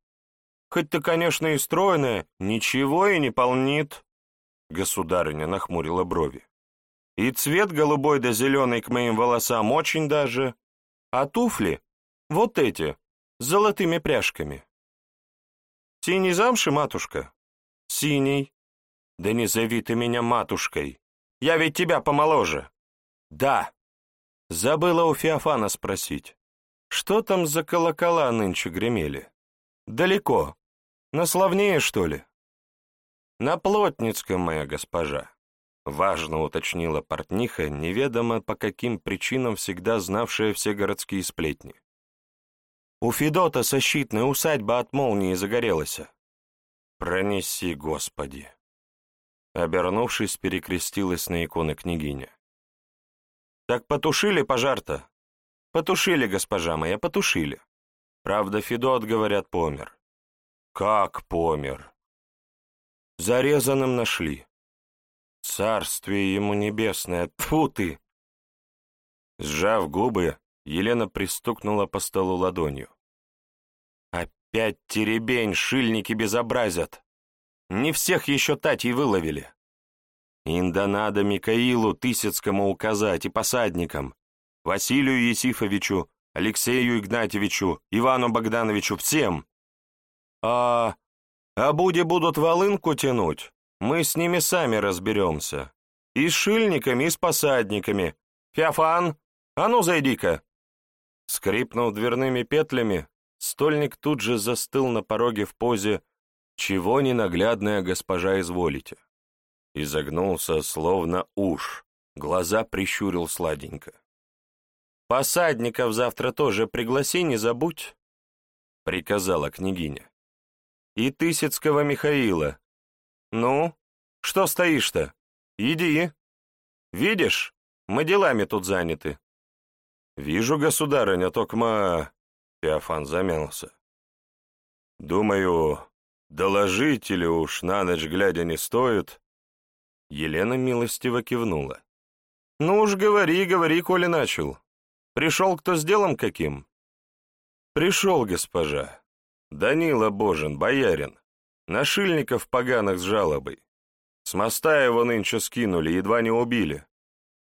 Хоть ты, конечно, и стройная, ничего и не полнит. Государыня нахмурила брови. И цвет голубой да зеленый к моим волосам очень даже. А туфли, вот эти, с золотыми пряжками. Синий замши, матушка? Синий. Да не зови ты меня матушкой. Я ведь тебя помоложе. Да. Забыла у Феофана спросить. Что там за колокола нынче гремели? Далеко. На славнее, что ли? На Плотницком, моя госпожа. Важно уточнила портниха, неведомо по каким причинам всегда знавшая все городские сплетни. У Федота защитная усадьба от молнии загорелась. Пронеси, Господи. Обернувшись, перекрестилась на иконы княгиня. «Так потушили пожар-то?» «Потушили, госпожа моя, потушили. Правда, Федот, говорят, помер». «Как помер?» «Зарезанным нашли». Царствие ему небесное, тьфу ты!» Сжав губы, Елена пристукнула по столу ладонью. «Опять теребень, шильники безобразят! Не всех еще татей выловили. Инда надо Микаилу Тысяцкому указать и посадникам, Василию Есифовичу, Алексею Игнатьевичу, Ивану Богдановичу, всем. А, а буди будут волынку тянуть, мы с ними сами разберемся. И с шильниками, и с посадниками. Феофан, а ну зайди-ка!» Скрипнув дверными петлями, стольник тут же застыл на пороге в позе «Чего ненаглядная госпожа изволите?» Изогнулся, словно уж, глаза прищурил сладенько. «Посадников завтра тоже пригласи, не забудь», — приказала княгиня. «И Тысяцкого Михаила. Ну, что стоишь-то? Иди. Видишь, мы делами тут заняты». «Вижу, государыня, токма...» Феофан замялся. «Думаю, доложить или уж на ночь глядя не стоит?» Елена милостиво кивнула. «Ну уж говори, говори, коли начал. Пришел кто с делом каким?» «Пришел, госпожа. Данила Божин, боярин. Нашильников поганых с жалобой. С моста его нынче скинули, едва не убили.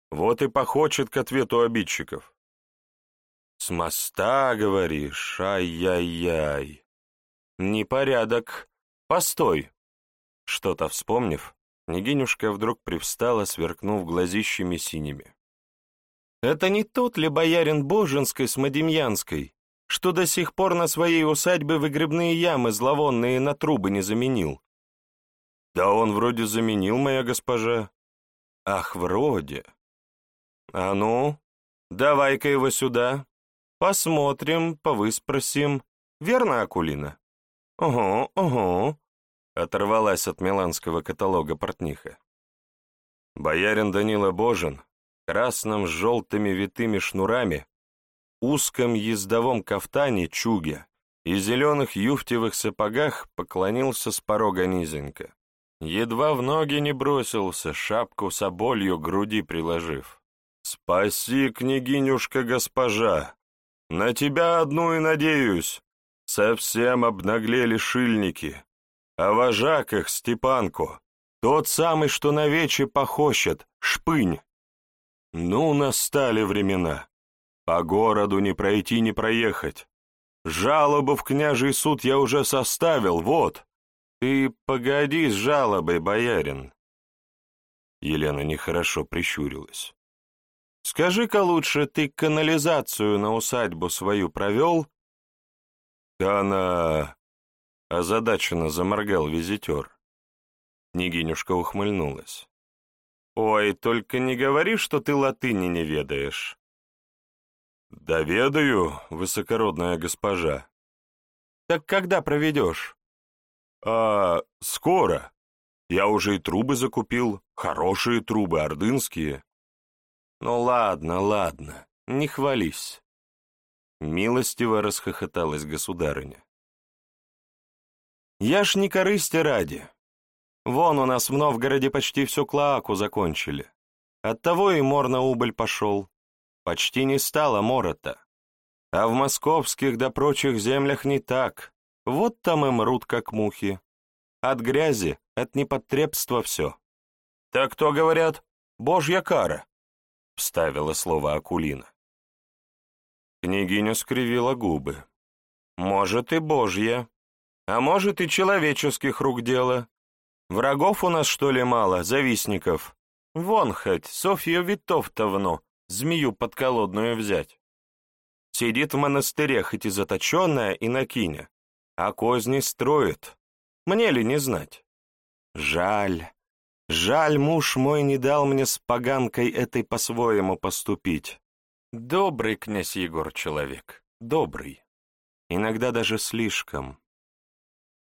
Вот и похочет к ответу обидчиков. «С моста, говоришь? Ай-яй-яй! Непорядок! Постой!» Что-то вспомнив, княгинюшка вдруг привстала, сверкнув глазищами синими. «Это не тот ли боярин Боженской с Мадемьянской, что до сих пор на своей усадьбе выгребные ямы зловонные на трубы не заменил?» «Да он вроде заменил, моя госпожа». «Ах, вроде!» «А ну, давай-ка его сюда!» Посмотрим, повыспросим. Верно, Акулина? Ого, ого. Оторвалась от миланского каталога портниха. Боярин Данила Божин, красным с желтыми витыми шнурами, узком ездовом кафтане чуге и зеленых юфтевых сапогах поклонился с порога низенько. Едва в ноги не бросился, шапку с оболью груди приложив. «Спаси, княгинюшка-госпожа! На тебя одну и надеюсь. Совсем обнаглели шильники. А вожак их, Степанку, тот самый, что на вече похощет, шпынь. Ну, настали времена. По городу не пройти, не проехать. Жалобу в княжий суд я уже составил, вот. Ты погоди с жалобой, боярин. Елена нехорошо прищурилась. Скажи-ка лучше, ты канализацию на усадьбу свою провел?» «Да она...» — озадаченно заморгал визитер. Княгинюшка ухмыльнулась. «Ой, только не говори, что ты латыни не ведаешь». «Да ведаю, высокородная госпожа». «Так когда проведешь?» «А, скоро. Я уже и трубы закупил, хорошие трубы, ордынские. «Ну ладно, ладно, не хвались». Милостиво расхохоталась государыня. «Я ж не корысти ради. Вон у нас в Новгороде почти всю клоаку закончили. Оттого и мор на убыль пошел. Почти не стало мора-то. А в московских да прочих землях не так. Вот там и мрут, как мухи. От грязи, от непотребства все. Так то, говорят, божья кара. — вставила слово Акулина. Княгиня скривила губы. «Может, и божья, а может, и человеческих рук дело. Врагов у нас, что ли, мало, завистников? Вон хоть, Софью Витовтовну, змею подколодную взять. Сидит в монастыре, хоть и заточенная, и накиня, а козни строит. Мне ли не знать? Жаль, Жаль, муж мой не дал мне с поганкой этой по-своему поступить. Добрый князь Егор человек, добрый. Иногда даже слишком.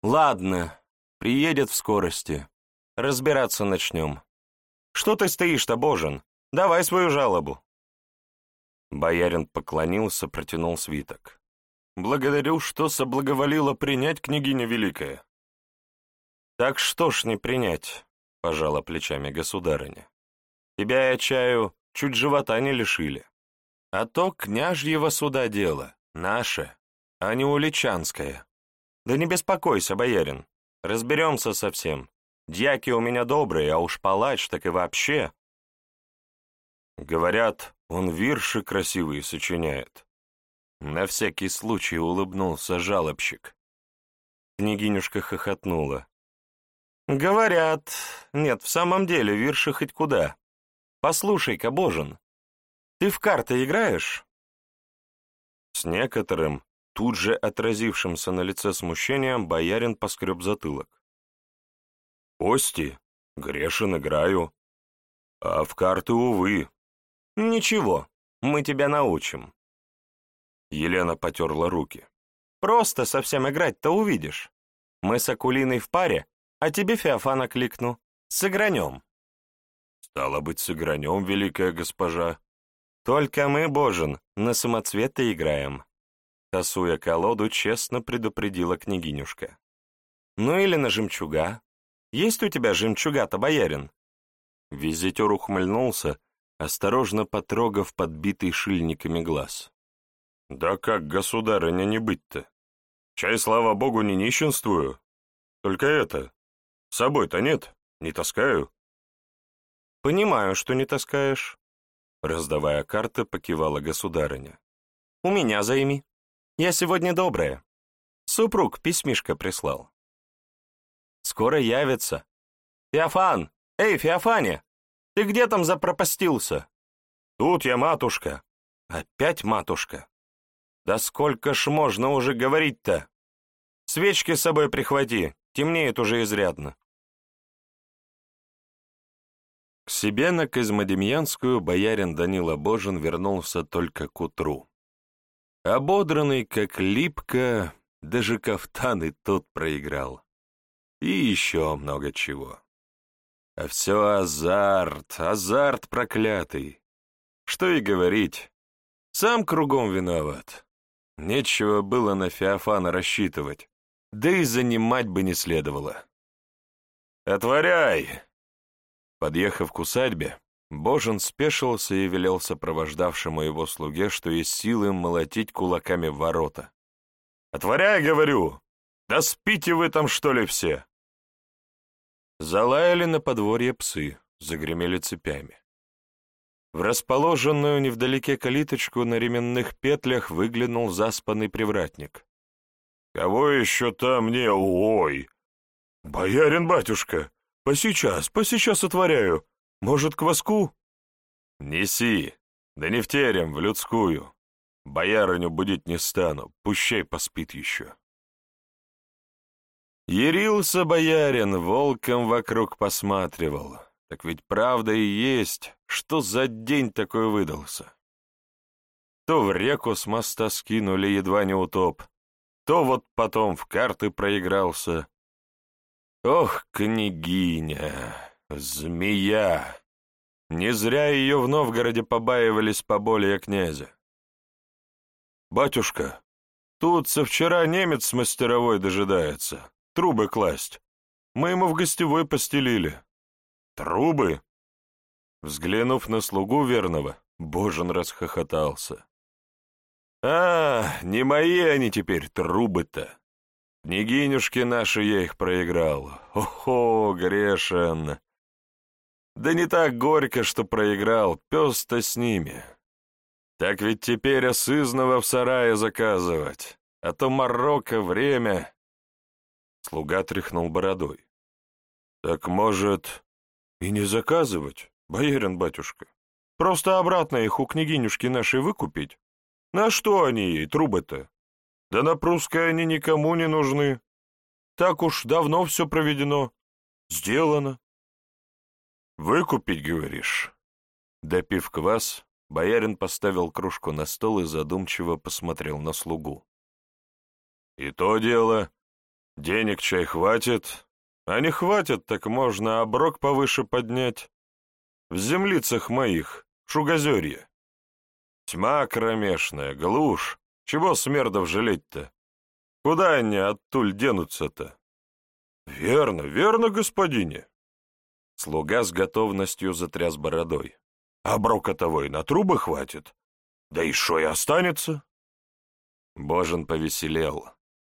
Ладно, приедет в скорости. Разбираться начнем. Что ты стоишь-то, Божен? Давай свою жалобу. Боярин поклонился, протянул свиток. «Благодарю, что соблаговолила принять княгиня Великая». «Так что ж не принять? — пожала плечами государыня. «Тебя, я чаю, чуть живота не лишили. А то княжьего суда дело, наше, а не уличанское. Да не беспокойся, боярин, разберемся совсем. Дьяки у меня добрые, а уж палач так и вообще». Говорят, он вирши красивые сочиняет. На всякий случай улыбнулся жалобщик. Княгинюшка хохотнула. «Говорят. Нет, в самом деле, вирши хоть куда. Послушай-ка, Божен, ты в карты играешь?» С некоторым, тут же отразившимся на лице смущением, боярин поскреб затылок. «Кости, грешен играю. А в карты, увы». «Ничего, мы тебя научим». Елена потерла руки. «Просто совсем играть-то увидишь. Мы с Акулиной в паре, а тебе Феофана кликну. Сыгранем». «Стало быть, сыгранем, великая госпожа». «Только мы, Божен, на самоцветы играем», — тасуя колоду, честно предупредила княгинюшка. «Ну или на жемчуга. Есть у тебя жемчуга-то, боярин?» Визитер ухмыльнулся, осторожно потрогав подбитый шильниками глаз. Да как, государыня, не быть-то? Чай, слава богу, не нищенствую. Только это, собой-то нет, не таскаю. Понимаю, что не таскаешь. Раздавая карты, покивала государыня. У меня займи. Я сегодня добрая. Супруг письмишко прислал. Скоро явится. Феофан! Эй, Феофане! Ты где там запропастился? Тут я, матушка. Опять матушка. Да сколько ж можно уже говорить-то? Свечки с собой прихвати, темнеет уже изрядно. К себе на Козьмодемьянскую боярин Данила Божин вернулся только к утру. Ободранный, как липка, даже кафтан и тот проиграл. И еще много чего. А все азарт, азарт проклятый. Что и говорить, сам кругом виноват. Нечего было на Феофана рассчитывать, да и занимать бы не следовало. «Отворяй!» Подъехав к усадьбе, Божен спешился и велел сопровождавшему его слуге, что есть силы молотить кулаками в ворота. «Отворяй, говорю! Да спите вы там, что ли, все?» Залаяли на подворье псы, загремели цепями. В расположенную невдалеке калиточку на ременных петлях выглянул заспанный привратник. «Кого еще там мне? Ой! Боярин-батюшка! Посейчас, посейчас отворяю! Может, кваску?» «Неси! Да не в терем, в людскую! Боярыню будить не стану, пущай поспит еще!» Ярился боярин, волком вокруг посматривал. Так ведь правда и есть, что за день такой выдался. То в реку с моста скинули, едва не утоп, то вот потом в карты проигрался. Ох, княгиня, змея! Не зря ее в Новгороде побаивались поболее князя. «Батюшка, тут со вчера немец с мастеровой дожидается, трубы класть. Мы ему в гостевой постелили». «Трубы?» Взглянув на слугу верного, Божен расхохотался. «А, не мои они теперь, трубы-то! Княгинюшки наши я их проиграл. Охо, грешен! Да не так горько, что проиграл, пес-то с ними. Так ведь теперь осызного в сарае заказывать, а то Марокко время...» Слуга тряхнул бородой. «Так, может, и не заказывать, боярин-батюшка. Просто обратно их у княгинюшки нашей выкупить. На что они ей, трубы-то? Да на прусской они никому не нужны. Так уж давно все проведено. Сделано. Выкупить, говоришь? Допив квас, боярин поставил кружку на стол и задумчиво посмотрел на слугу. И то дело. Денег чай хватит, а не хватит, так можно оброк повыше поднять. В землицах моих, шугозерье. Тьма кромешная, глушь. Чего смердов жалеть-то? Куда они оттуль денутся-то? Верно, верно, господине. Слуга с готовностью затряс бородой. «А брока-того и на трубы хватит. Да и шо и останется?» Божен повеселел.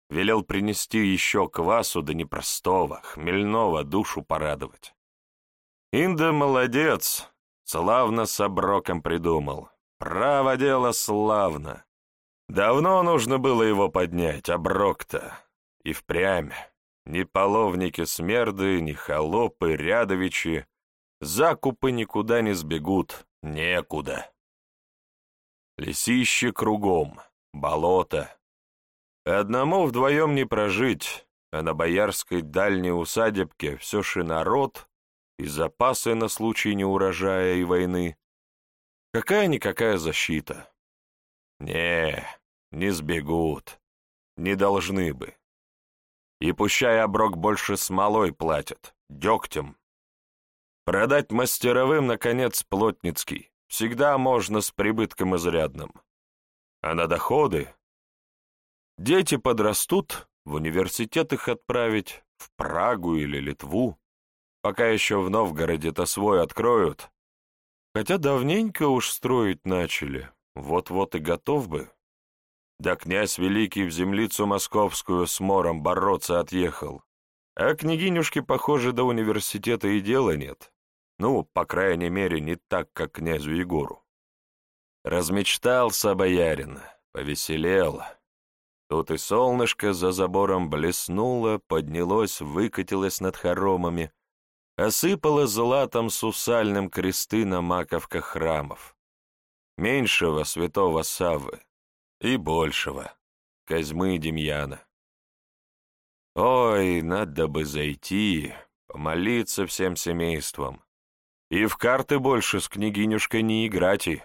Велел принести еще квасу, да непростого, хмельного, душу порадовать. Инда молодец, славно с оброком придумал. Право дело славно. Давно нужно было его поднять, оброк-то. И впрямь. Ни половники смерды, ни холопы, рядовичи. Закупы никуда не сбегут, некуда. Лесище кругом, болото, Одному вдвоем не прожить, а на боярской дальней усадебке все шинород и запасы на случай неурожая и войны. Какая-никакая защита. Не, не сбегут, не должны бы. И пущай оброк больше смолой платят, дегтем. Продать мастеровым, наконец, плотницкий. Всегда можно с прибытком изрядным. А на доходы Дети подрастут, в университет их отправить, в Прагу или Литву, пока еще в Новгороде-то свой откроют. Хотя давненько уж строить начали, вот-вот и готов бы. Да князь Великий в землицу московскую с мором бороться отъехал. А княгинюшке, похоже, до университета и дела нет. Ну, по крайней мере, не так, как князю Егору. Размечтался боярин, повеселел, Тут и солнышко за забором блеснуло, поднялось, выкатилось над хоромами, осыпало златом сусальным кресты на маковках храмов. Меньшего святого Саввы и большего Козьмы Демьяна. Ой, надо бы зайти, помолиться всем семейством. И в карты больше с княгинюшкой не играть и.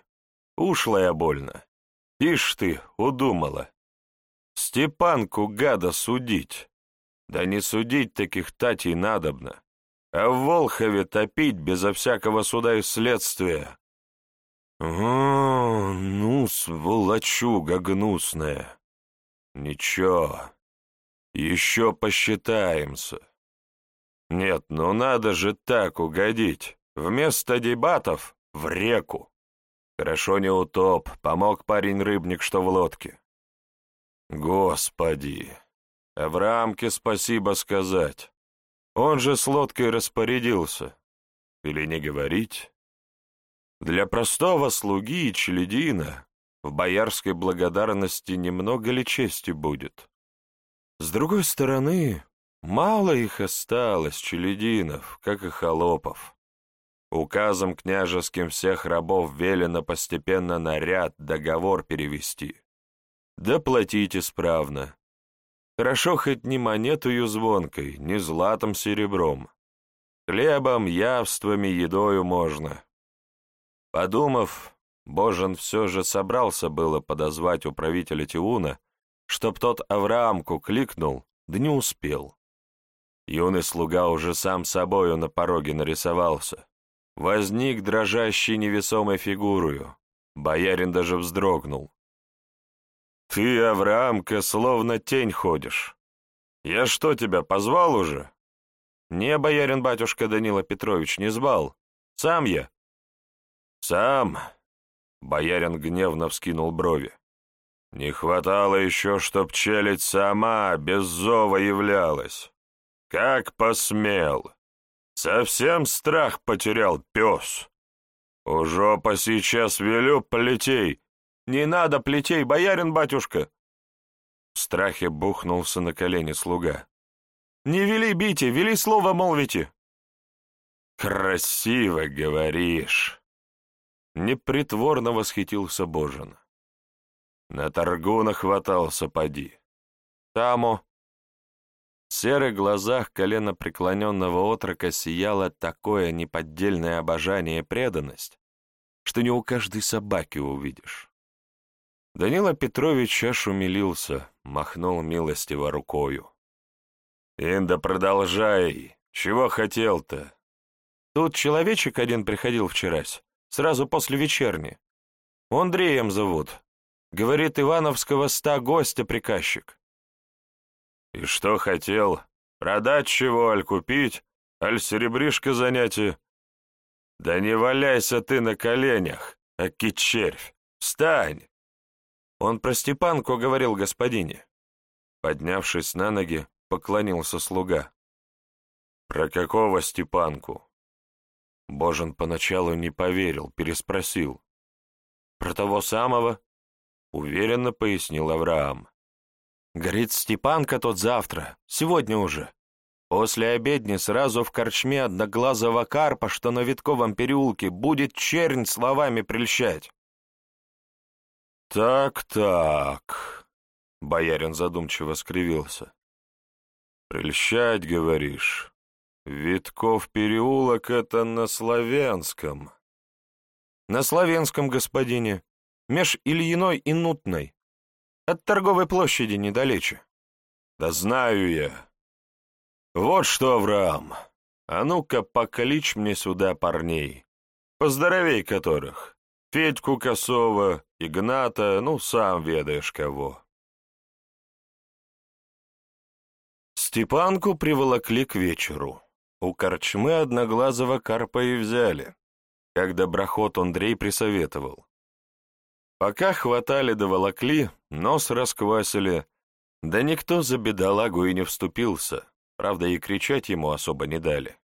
Ушлая больно. Ишь ты, удумала. Степанку, гада, судить. Да не судить таких татей надобно, а в Волхове топить безо всякого суда и следствия. О, ну, сволочуга гнусная. Ничего, еще посчитаемся. Нет, ну надо же так угодить. Вместо дебатов — в реку. Хорошо не утоп, помог парень-рыбник, что в лодке. Господи! Авраамке спасибо сказать. Он же с лодкой распорядился. Или не говорить? Для простого слуги и челядина в боярской благодарности немного ли чести будет? С другой стороны, мало их осталось, челядинов, как и холопов. Указом княжеским всех рабов велено постепенно наряд, договор перевести. Да платить исправно. Хорошо хоть не монетою звонкой, не златом серебром. Хлебом, явствами, едою можно. Подумав, Божен все же собрался было подозвать управителя Тиуна, чтоб тот Авраамку кликнул, да не успел. Юный слуга уже сам собою на пороге нарисовался. Возник дрожащий невесомой фигурою. Боярин даже вздрогнул. «Ты, Авраамка, словно тень ходишь. Я что, тебя позвал уже?» «Не, боярин-батюшка Данила Петрович, не звал. Сам я». «Сам?» — боярин гневно вскинул брови. «Не хватало еще, чтоб челядь сама без зова являлась. Как посмел! Совсем страх потерял пес. Уже по сейчас велю полетей, «Не надо плетей, боярин, батюшка!» В страхе бухнулся на колени слуга. «Не вели бите, вели слово молвите!» «Красиво говоришь!» Непритворно восхитился Божин. На торгу нахватался поди. Тамо. В серых глазах колено преклоненного отрока сияло такое неподдельное обожание и преданность, что не у каждой собаки увидишь. Данила Петрович аж умилился, махнул милостиво рукою. «Инда, продолжай. Чего хотел-то?» «Тут человечек один приходил вчерась, сразу после вечерни. Андреем зовут. Говорит, Ивановского ста гостя приказчик». «И что хотел? Продать чего, аль купить? Аль серебришка занятие? Да не валяйся ты на коленях, аки червь. Встань! Он про Степанку говорил господине. Поднявшись на ноги, поклонился слуга. «Про какого Степанку?» Божен поначалу не поверил, переспросил. «Про того самого?» — уверенно пояснил Авраам. «Горит Степанка тот завтра, сегодня уже. После обедни сразу в корчме одноглазого карпа, что на Витковом переулке, будет чернь словами прельщать». «Так-так», — боярин задумчиво скривился. «Прельщать, говоришь? Витков переулок — это на славянском». «На славянском, господине, меж Ильиной и Нутной. От торговой площади недалече». «Да знаю я. Вот что, Авраам, а ну-ка покличь мне сюда парней, поздоровей которых, Федьку Косова, Игната, ну, сам ведаешь кого». Степанку приволокли к вечеру. У корчмы одноглазого карпа и взяли, как доброход Андрей присоветовал. Пока хватали да волокли, нос расквасили, да никто за бедолагу и не вступился, правда и кричать ему особо не дали.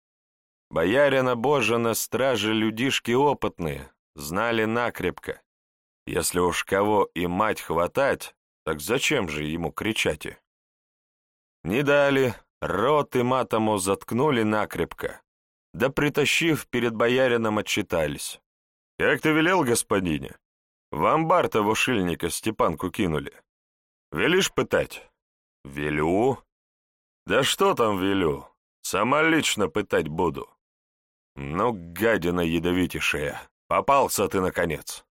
Боярина Божина стражи людишки опытные, знали накрепко. Если уж кого и мать хватать, так зачем же ему кричать? -и? Не дали, рот и матому заткнули накрепко, да притащив перед боярином отчитались. «Как ты велел, господине? В амбар того шильника Степанку кинули. Велишь пытать?» «Велю». «Да что там велю? Сама лично пытать буду». «Ну, гадина ядовитейшая, попался ты, наконец!»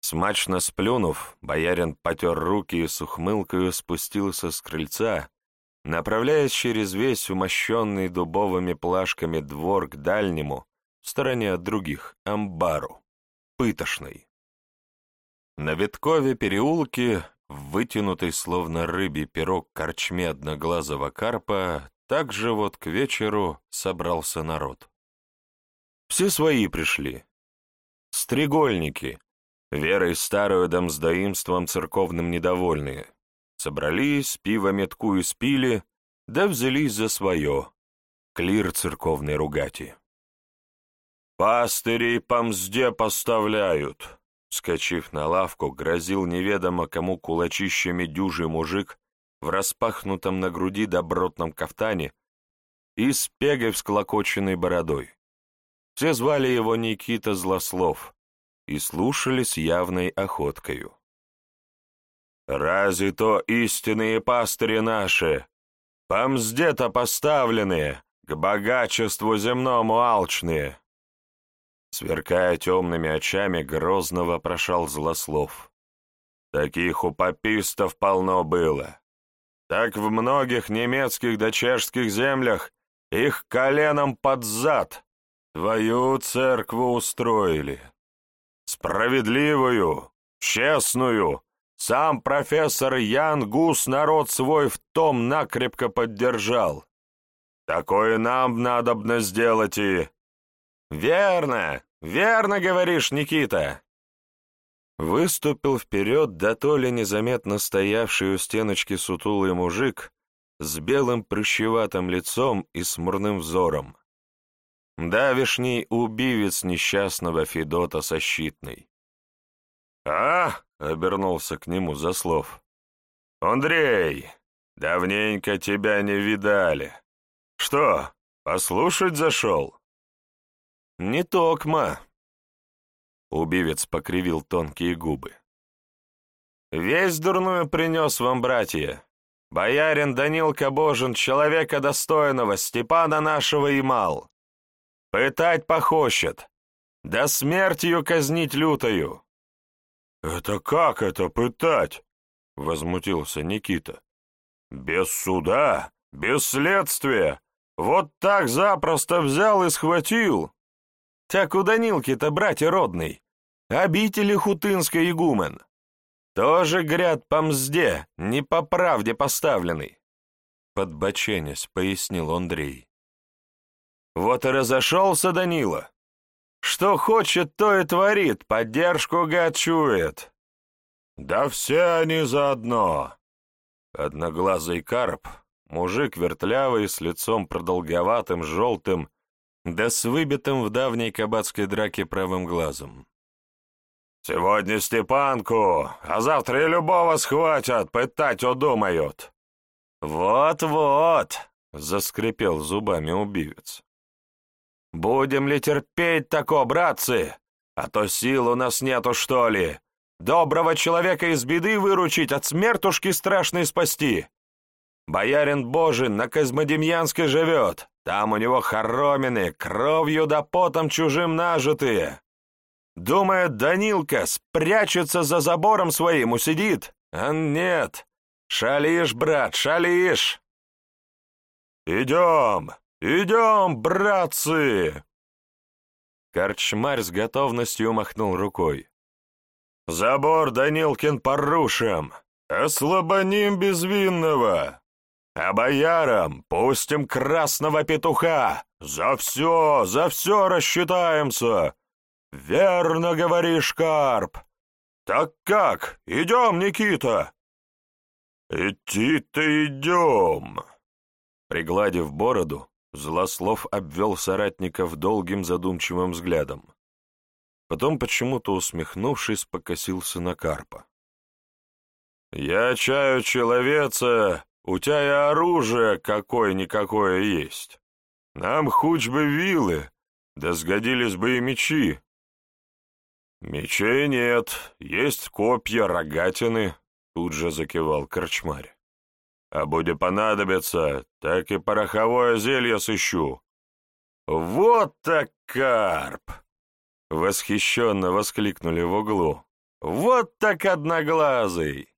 Смачно сплюнув, боярин потер руки и с ухмылкою спустился с крыльца, направляясь через весь умощенный дубовыми плашками двор к дальнему, в стороне от других, амбару, пытошной. На Виткове переулке, в вытянутый словно рыбий пирог корчме одноглазого карпа, также вот к вечеру собрался народ. Все свои пришли. Стрегольники, верой старую дом с доимством церковным недовольные, Собрались, пиво метку испили, да взялись за свое, клир церковной ругати. «Пастырей по мзде поставляют!» Скочив на лавку, грозил неведомо кому кулачищами дюжий мужик в распахнутом на груди добротном кафтане и с пегой всклокоченной бородой. Все звали его Никита Злослов и слушали с явной охоткою. Разве то истинные пастыри наши, по мзде-то поставленные, к богачеству земному алчные?» Сверкая темными очами, грозно вопрошал Злослов. «Таких у попистов полно было. Так в многих немецких да чешских землях их коленом под зад твою церкву устроили. Справедливую, честную, сам профессор Ян Гус народ свой в том накрепко поддержал. Такое нам надобно сделать и... Верно, верно говоришь, Никита. Выступил вперед, да то ли незаметно стоявший у стеночки сутулый мужик с белым прыщеватым лицом и смурным взором. Давишний убивец несчастного Федота Сощитный. «А?» — обернулся к нему Заслов. «Андрей, давненько тебя не видали. Что, послушать зашел?» «Не токма», — убивец покривил тонкие губы. «Весь дурную принес вам, братья. Боярин Данил Кабожин, человека достойного, Степана нашего имал. Пытать похочет, да смертью казнить лютою. «Это как это пытать?» — возмутился Никита. «Без суда, без следствия, вот так запросто взял и схватил!» «Так у Данилки-то, братья родный, обители Хутынской игумен. Тоже, гряд, по мзде, не по правде поставленный!» Подбоченясь, пояснил Андрей. Вот и разошелся Данила. Что хочет, то и творит, поддержку гад чует. Да все они заодно. Одноглазый карп, мужик вертлявый, с лицом продолговатым, желтым, да с выбитым в давней кабацкой драке правым глазом. «Сегодня Степанку, а завтра и любого схватят, пытать удумают». «Вот-вот», — заскрипел зубами убивец. «Будем ли терпеть тако, братцы? А то сил у нас нету, что ли? Доброго человека из беды выручить, от смертушки страшной спасти. Боярин Божий на Козьмодемьянской живет, там у него хоромины, кровью да потом чужим нажитые. Думает, Данилка спрячется за забором своим, усидит, а нет. Шалишь, брат, шалишь. «Идем, идем, братцы!» Корчмарь с готовностью махнул рукой. Забор Данилкин порушим, ослабоним безвинного, а боярам пустим красного петуха. За все, за все рассчитаемся. Верно говоришь, Карп. Так как, идем, Никита? Идти-то идем. Пригладив бороду, Злослов обвел соратников долгим задумчивым взглядом. Потом, почему-то усмехнувшись, покосился на Карпа. «Я чаю, человеца, у тебя и оружие какое-никакое есть. Нам хуч бы вилы, да сгодились бы и мечи». «Мечей нет, есть копья, рогатины», — тут же закивал корчмарь. «А будет понадобиться, так и пороховое зелье сыщу». «Вот так карп!» Восхищенно воскликнули в углу. «Вот так одноглазый!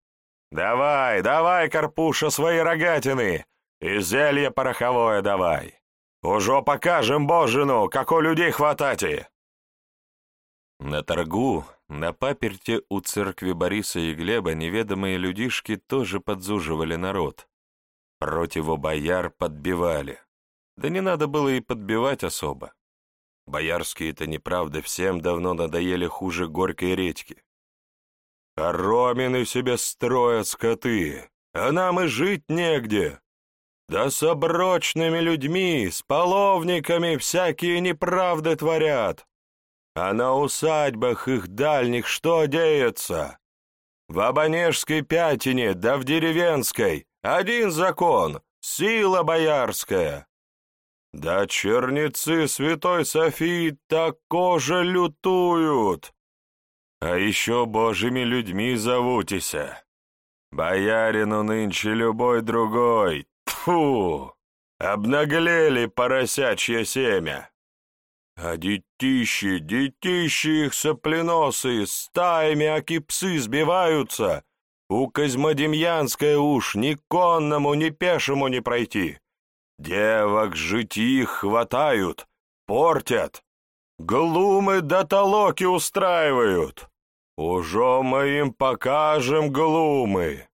Давай, давай, Карпуша, свои рогатины! И зелье пороховое давай! Уже покажем Божину, у людей хватати!» На торгу, на паперте у церкви Бориса и Глеба неведомые людишки тоже подзуживали народ. Против бояр подбивали. Да не надо было и подбивать особо. Боярские-то неправды всем давно надоели хуже горькой редьки. Хоромины себе строят скоты, а нам и жить негде. Да с оброчными людьми, с половниками всякие неправды творят. А на усадьбах их дальних что деется? В Абонежской пятине, да в деревенской, один закон — сила боярская. Да черницы святой Софии тако лютуют. А еще божьими людьми зовутися. Боярину нынче любой другой. Тфу! Обнаглели поросячье семя. А детищи, детищи их сопленосы, стаями аки псы сбиваются. У Козьмодемьянской уж ни конному, ни пешему не пройти. Девок житих хватают, портят, глумы да толоки устраивают. Уже мы им покажем глумы.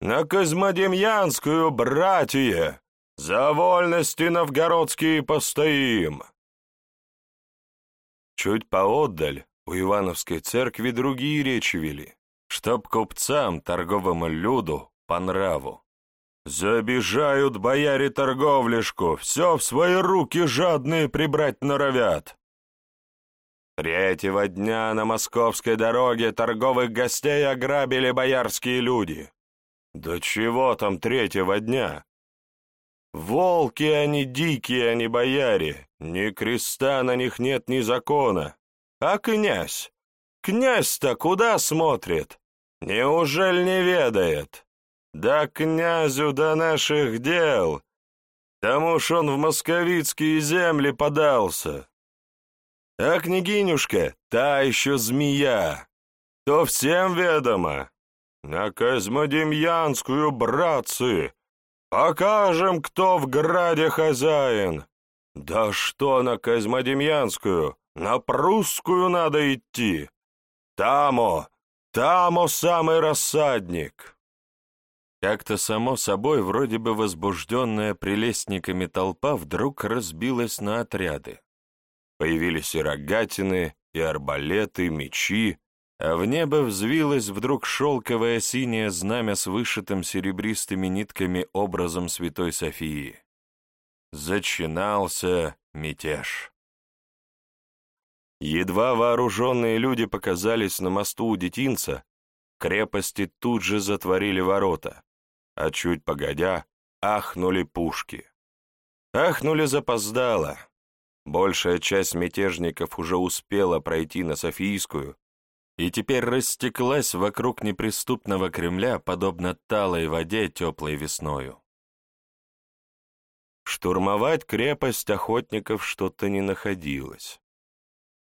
На Козьмодемьянскую, братья, за вольности новгородские постоим. Чуть поотдаль у Ивановской церкви другие речи вели, чтоб купцам, торговому люду, по нраву. Забежают бояре торговлишку, все в свои руки жадные прибрать норовят. Третьего дня на московской дороге торговых гостей ограбили боярские люди. Да чего там третьего дня? Волки они дикие, они бояре, ни креста на них нет, ни закона. А князь? Князь-то куда смотрит? Неужели не ведает? Да князю до наших дел, тому ж он в московицкие земли подался. А княгинюшка, та еще змея, то всем ведомо. На Козьмодемьянскую, братцы, покажем, кто в граде хозяин. Да что на Козьмодемьянскую, на прусскую надо идти. Тамо, тамо самый рассадник. Как-то само собой, вроде бы возбужденная прелестниками толпа вдруг разбилась на отряды. Появились и рогатины, и арбалеты, мечи, а в небо взвилось вдруг шелковое синее знамя с вышитым серебристыми нитками образом Святой Софии. Зачинался мятеж. Едва вооруженные люди показались на мосту у детинца, крепости тут же затворили ворота, а чуть погодя ахнули пушки. Ахнули запоздало. Большая часть мятежников уже успела пройти на Софийскую, и теперь растеклась вокруг неприступного Кремля, подобно талой воде теплой весною. Штурмовать крепость охотников что-то не находилось.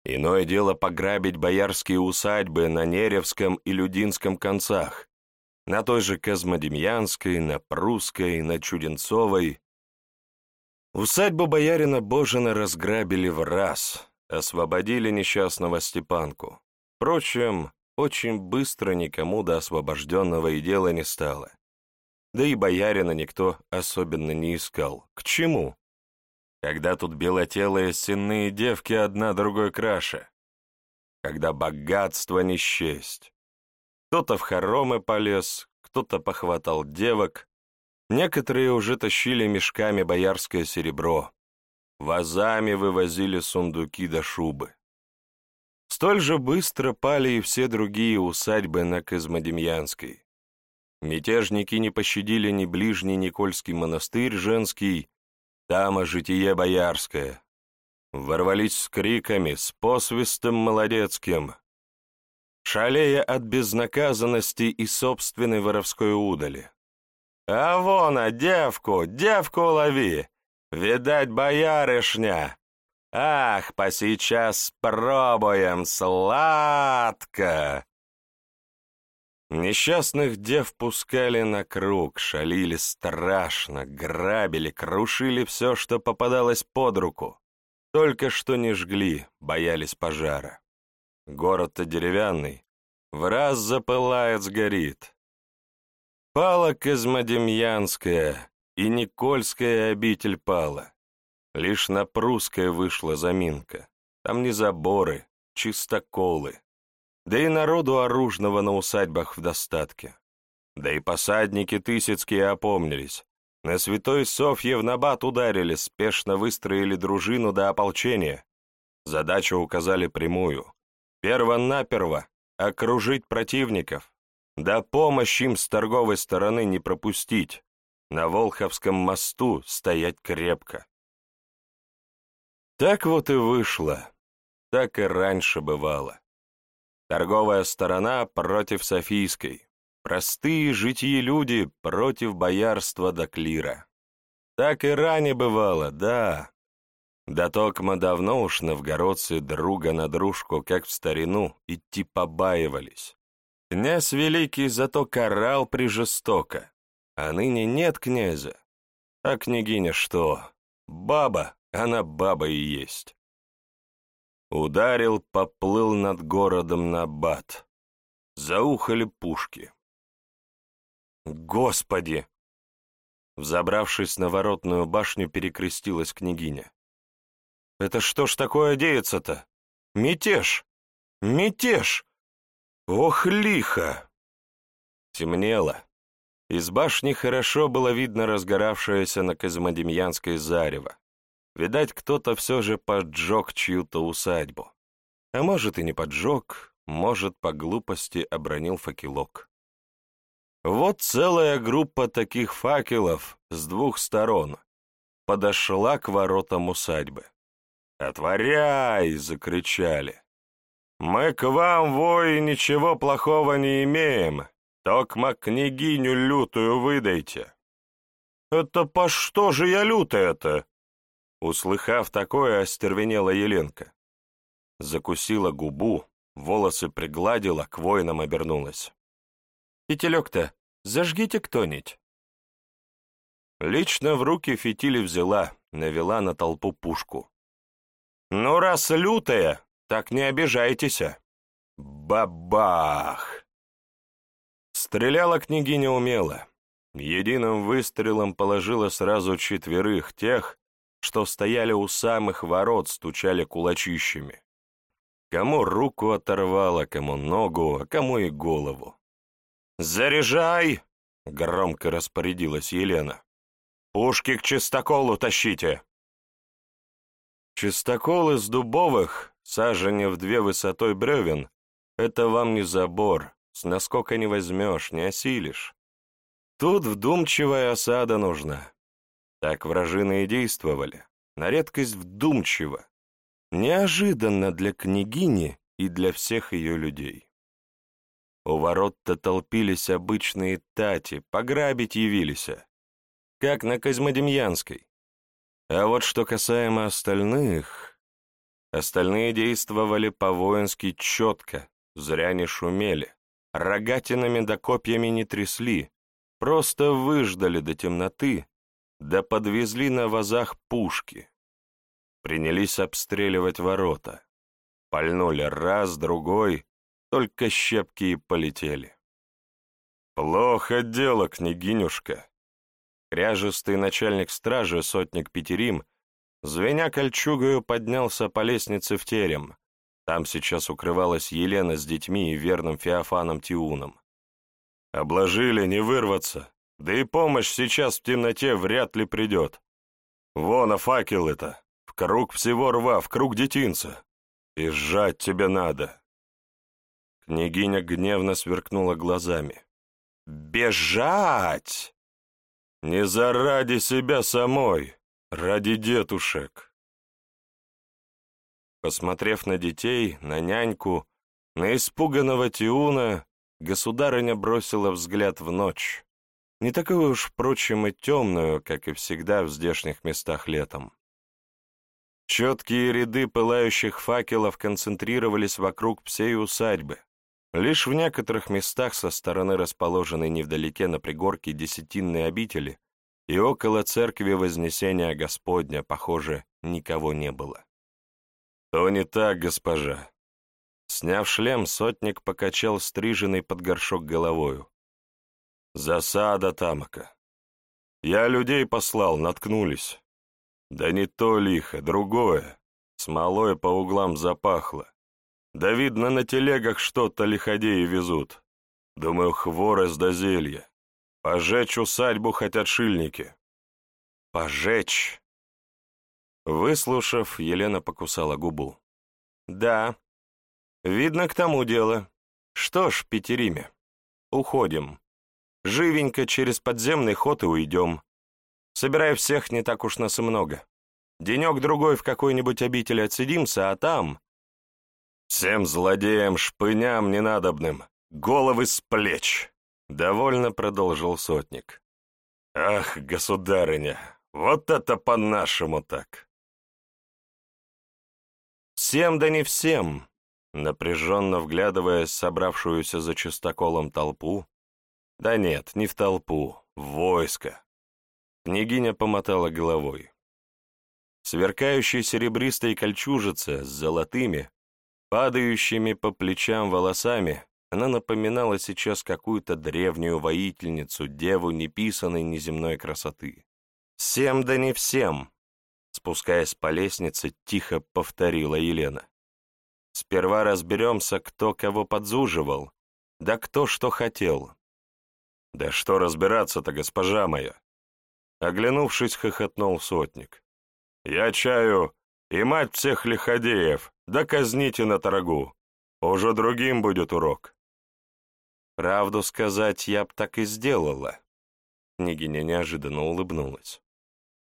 Иное дело пограбить боярские усадьбы на Неревском и Людинском концах, на той же Козмодемьянской, на Прусской, на Чуденцовой. Усадьбу боярина Божина разграбили в раз, освободили несчастного Степанку. Впрочем, очень быстро никому до освобожденного и дела не стало. Да и боярина никто особенно не искал. К чему? Когда тут белотелые сенные девки одна другой краше. Когда богатство не счесть. Кто-то в хоромы полез, кто-то похватал девок. Некоторые уже тащили мешками боярское серебро. Вазами вывозили сундуки до шубы. Столь же быстро пали и все другие усадьбы на Козмодемьянской. Мятежники не пощадили ни ближний Никольский монастырь женский, там о житие боярское. Ворвались с криками, с посвистом молодецким, шалея от безнаказанности и собственной воровской удали. «А вон, а девку, девку лови! Видать, боярышня! Ах, посейчас пробуем, сладко!» Несчастных дев пускали на круг, шалили страшно, грабили, крушили все, что попадалось под руку. Только что не жгли, боялись пожара. Город-то деревянный, в раз запылает, сгорит. Пала Козмодемьянская, и Никольская обитель пала. Лишь на прусской вышла заминка. Там не заборы, чистоколы. Да и народу оружного на усадьбах в достатке. Да и посадники тысяцкие опомнились. На святой Софье в набат ударили, спешно выстроили дружину до ополчения. Задачу указали прямую. Перво-наперво окружить противников, да помощь им с торговой стороны не пропустить, на Волховском мосту стоять крепко. Так вот и вышло, так и раньше бывало. Торговая сторона против Софийской, простые житие люди против боярства до клира. Так и ранее бывало, да. Да токмо давно уж новгородцы друга на дружку, как в старину, идти побаивались. Князь Великий зато карал прижестоко, а ныне нет князя. А княгиня что? Баба, она баба и есть. Ударил, поплыл над городом на бат. Заухали пушки. Господи! Взобравшись на воротную башню, перекрестилась княгиня. Это что ж такое деется-то? Мятеж! Мятеж! Ох, лихо! Темнело. Из башни хорошо было видно разгоравшееся на Козмодемьянской зарево. Видать, кто-то все же поджег чью-то усадьбу. А может, и не поджег, может, по глупости обронил факелок. Вот целая группа таких факелов с двух сторон подошла к воротам усадьбы. «Отворяй!» — закричали. «Мы к вам, вои, ничего плохого не имеем, токма княгиню лютую выдайте». «Это по что же я лютая-то?» Услыхав такое, остервенела Еленка. Закусила губу, волосы пригладила, к воинам обернулась. «Фитилек-то, зажгите кто-нибудь». Лично в руки фитили взяла, навела на толпу пушку. «Ну, раз лютая, так не обижайтесь!» Бабах! Стреляла княгиня умело. единым выстрелом положила сразу четверых тех, что стояли у самых ворот, стучали кулачищами. Кому руку оторвало, кому ногу, а кому и голову. «Заряжай!» — громко распорядилась Елена. «Пушки к чистоколу тащите!» Чистокол из дубовых, сажене в две высотой бревен, это вам не забор, с наскока не возьмешь, не осилишь. Тут вдумчивая осада нужна. Так вражины и действовали, на редкость вдумчиво, неожиданно для княгини и для всех ее людей. У ворот-то толпились обычные тати, пограбить явились, как на Козьмодемьянской. А вот что касаемо остальных... Остальные действовали по-воински четко, зря не шумели, рогатинами да копьями не трясли, просто выждали до темноты, да подвезли на вазах пушки. Принялись обстреливать ворота. Пальнули раз, другой, только щепки и полетели. «Плохо дело, княгинюшка», Кряжистый начальник стражи, сотник Петерим, звеня кольчугою, поднялся по лестнице в терем. Там сейчас укрывалась Елена с детьми и верным Феофаном Тиуном. Обложили, не вырваться, да и помощь сейчас в темноте вряд ли придет. Вон, а факел это, в круг всего рва, в круг детинца. И сжать тебе надо. Княгиня гневно сверкнула глазами. «Бежать!» Не заради себя самой, ради детушек. Посмотрев на детей, на няньку, на испуганного Тиуна, государыня бросила взгляд в ночь, не такую уж, впрочем, и темную, как и всегда в здешних местах летом. Четкие ряды пылающих факелов концентрировались вокруг всей усадьбы, Лишь в некоторых местах со стороны расположенной невдалеке на пригорке десятинной обители и около церкви Вознесения Господня, похоже, никого не было. «То не так, госпожа». Сняв шлем, сотник покачал стриженный под горшок головою. «Засада тамака. Я людей послал, наткнулись. Да не то лихо, другое. Смолой по углам запахло. Да видно, на телегах что-то лиходеи везут. Думаю, хворост да зелье. Пожечь усадьбу хотят шильники. Пожечь. Выслушав, Елена покусала губу. Да, видно к тому дело. Что ж, Петериме, уходим. Живенько через подземный ход и уйдем. Собирай всех, не так уж нас и много. Денек-другой в какой-нибудь обители отсидимся, а там, Всем злодеям, шпыням ненадобным, головы с плеч!» — довольно продолжил сотник. «Ах, государыня, вот это по-нашему так!» «Всем да не всем!» Напряженно вглядываясь в собравшуюся за чистоколом толпу, да нет, не в толпу, в войско. Княгиня помотала головой. Сверкающей серебристой кольчужице с золотыми, Падающими по плечам волосами она напоминала сейчас какую-то древнюю воительницу, деву неписанной неземной красоты. «Всем да не всем!» Спускаясь по лестнице, тихо повторила Елена. «Сперва разберемся, кто кого подзуживал, да кто что хотел». «Да что разбираться-то, госпожа моя!» Оглянувшись, хохотнул сотник. «Я чаю, и мать всех лиходеев, да казните на торгу. Уже другим будет урок. Правду сказать, я б так и сделала. Княгиня неожиданно улыбнулась.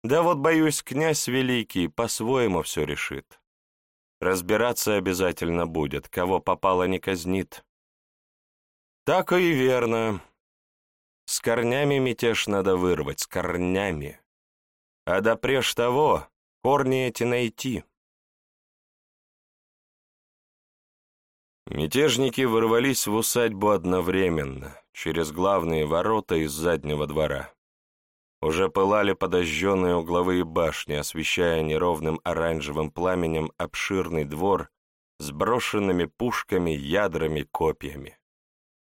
Да вот, боюсь, князь великий по-своему все решит. Разбираться обязательно будет, кого попало не казнит. Так и верно. С корнями мятеж надо вырвать, с корнями. А допреж того корни эти найти. Мятежники ворвались в усадьбу одновременно, через главные ворота из заднего двора. Уже пылали подожженные угловые башни, освещая неровным оранжевым пламенем обширный двор с брошенными пушками, ядрами, копьями.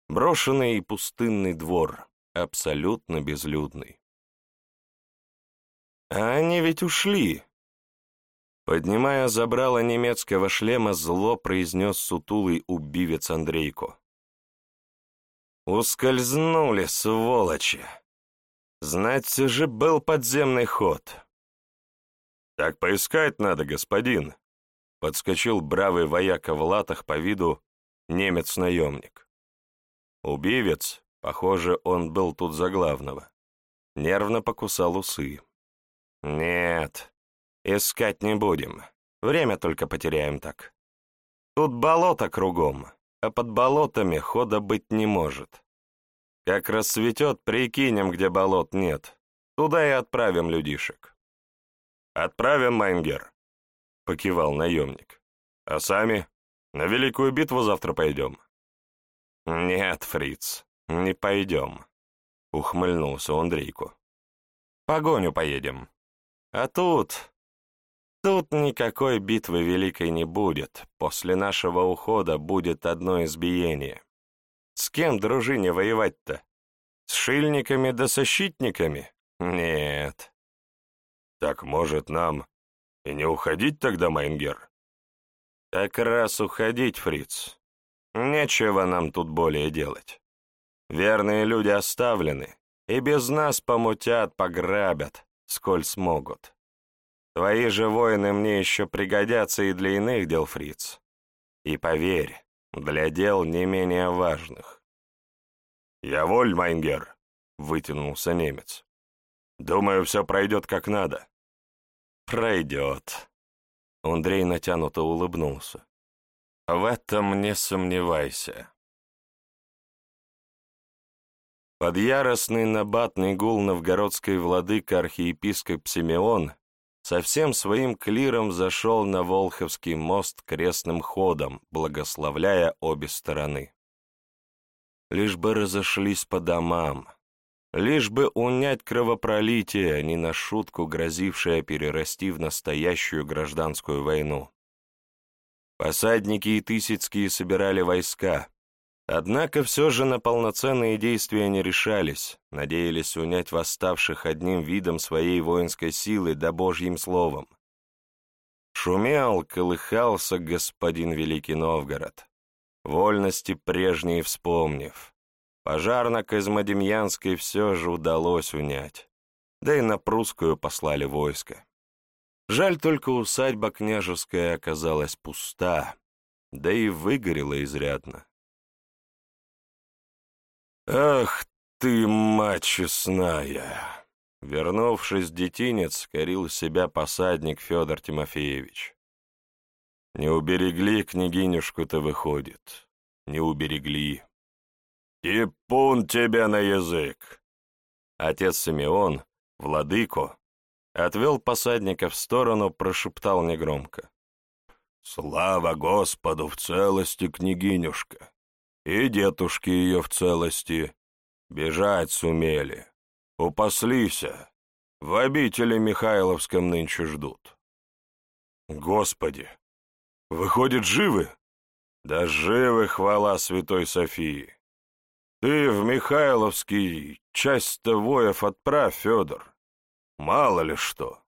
Брошенный и пустынный двор, абсолютно безлюдный. А они ведь ушли. Поднимая забрало немецкого шлема, зло произнес сутулый убивец Андрейко. Ускользнули, сволочи. Знать же был подземный ход. Так поискать надо, господин. Подскочил бравый вояка в латах по виду немец-наемник. Убивец, похоже, он был тут за главного, нервно покусал усы. «Нет, искать не будем. Время только потеряем так. Тут болото кругом, а под болотами хода быть не может. Как рассветет, прикинем, где болот нет. Туда и отправим людишек». «Отправим, Майнгер», — покивал наемник. «А сами на великую битву завтра пойдем». «Нет, фриц, не пойдем», — ухмыльнулся Андрейку. «Погоню поедем». А тут... Тут никакой битвы великой не будет. После нашего ухода будет одно избиение. С кем дружине воевать-то? С шильниками да со щитниками? Нет. Так, может, нам и не уходить тогда, Майнгер? Так раз уходить, фриц. Нечего нам тут более делать. Верные люди оставлены, и без нас помутят, пограбят сколь смогут. Твои же воины мне еще пригодятся и для иных дел, фриц. И поверь, для дел не менее важных. «Я воль, Майнгер», — вытянулся немец. «Думаю, все пройдет как надо». «Пройдет». Андрей натянуто улыбнулся. «В этом не сомневайся». Под яростный набатный гул новгородской владыка архиепископ Симеон со всем своим клиром зашел на Волховский мост крестным ходом, благословляя обе стороны. Лишь бы разошлись по домам, лишь бы унять кровопролитие, не на шутку грозившее перерасти в настоящую гражданскую войну. Посадники и Тысяцкие собирали войска, Однако все же на полноценные действия не решались, надеялись унять восставших одним видом своей воинской силы да Божьим словом. Шумел, колыхался господин Великий Новгород, вольности прежние вспомнив. Пожар на Козьмодемьянской все же удалось унять, да и на прусскую послали войско. Жаль только усадьба княжеская оказалась пуста, да и выгорела изрядно. «Ах ты, мать честная!» Вернувшись, детинец, корил себя посадник Федор Тимофеевич. «Не уберегли княгинюшку-то, выходит. Не уберегли. Типун тебя на язык!» Отец Симеон, владыко, отвел посадника в сторону, прошептал негромко. «Слава Господу в целости, княгинюшка! И дедушки ее в целости. Бежать сумели. Упаслися. В обители Михайловском нынче ждут. Господи! Выходит, живы? Да живы, хвала Святой Софии. Ты в Михайловский часть-то воев отправь, Федор. Мало ли что.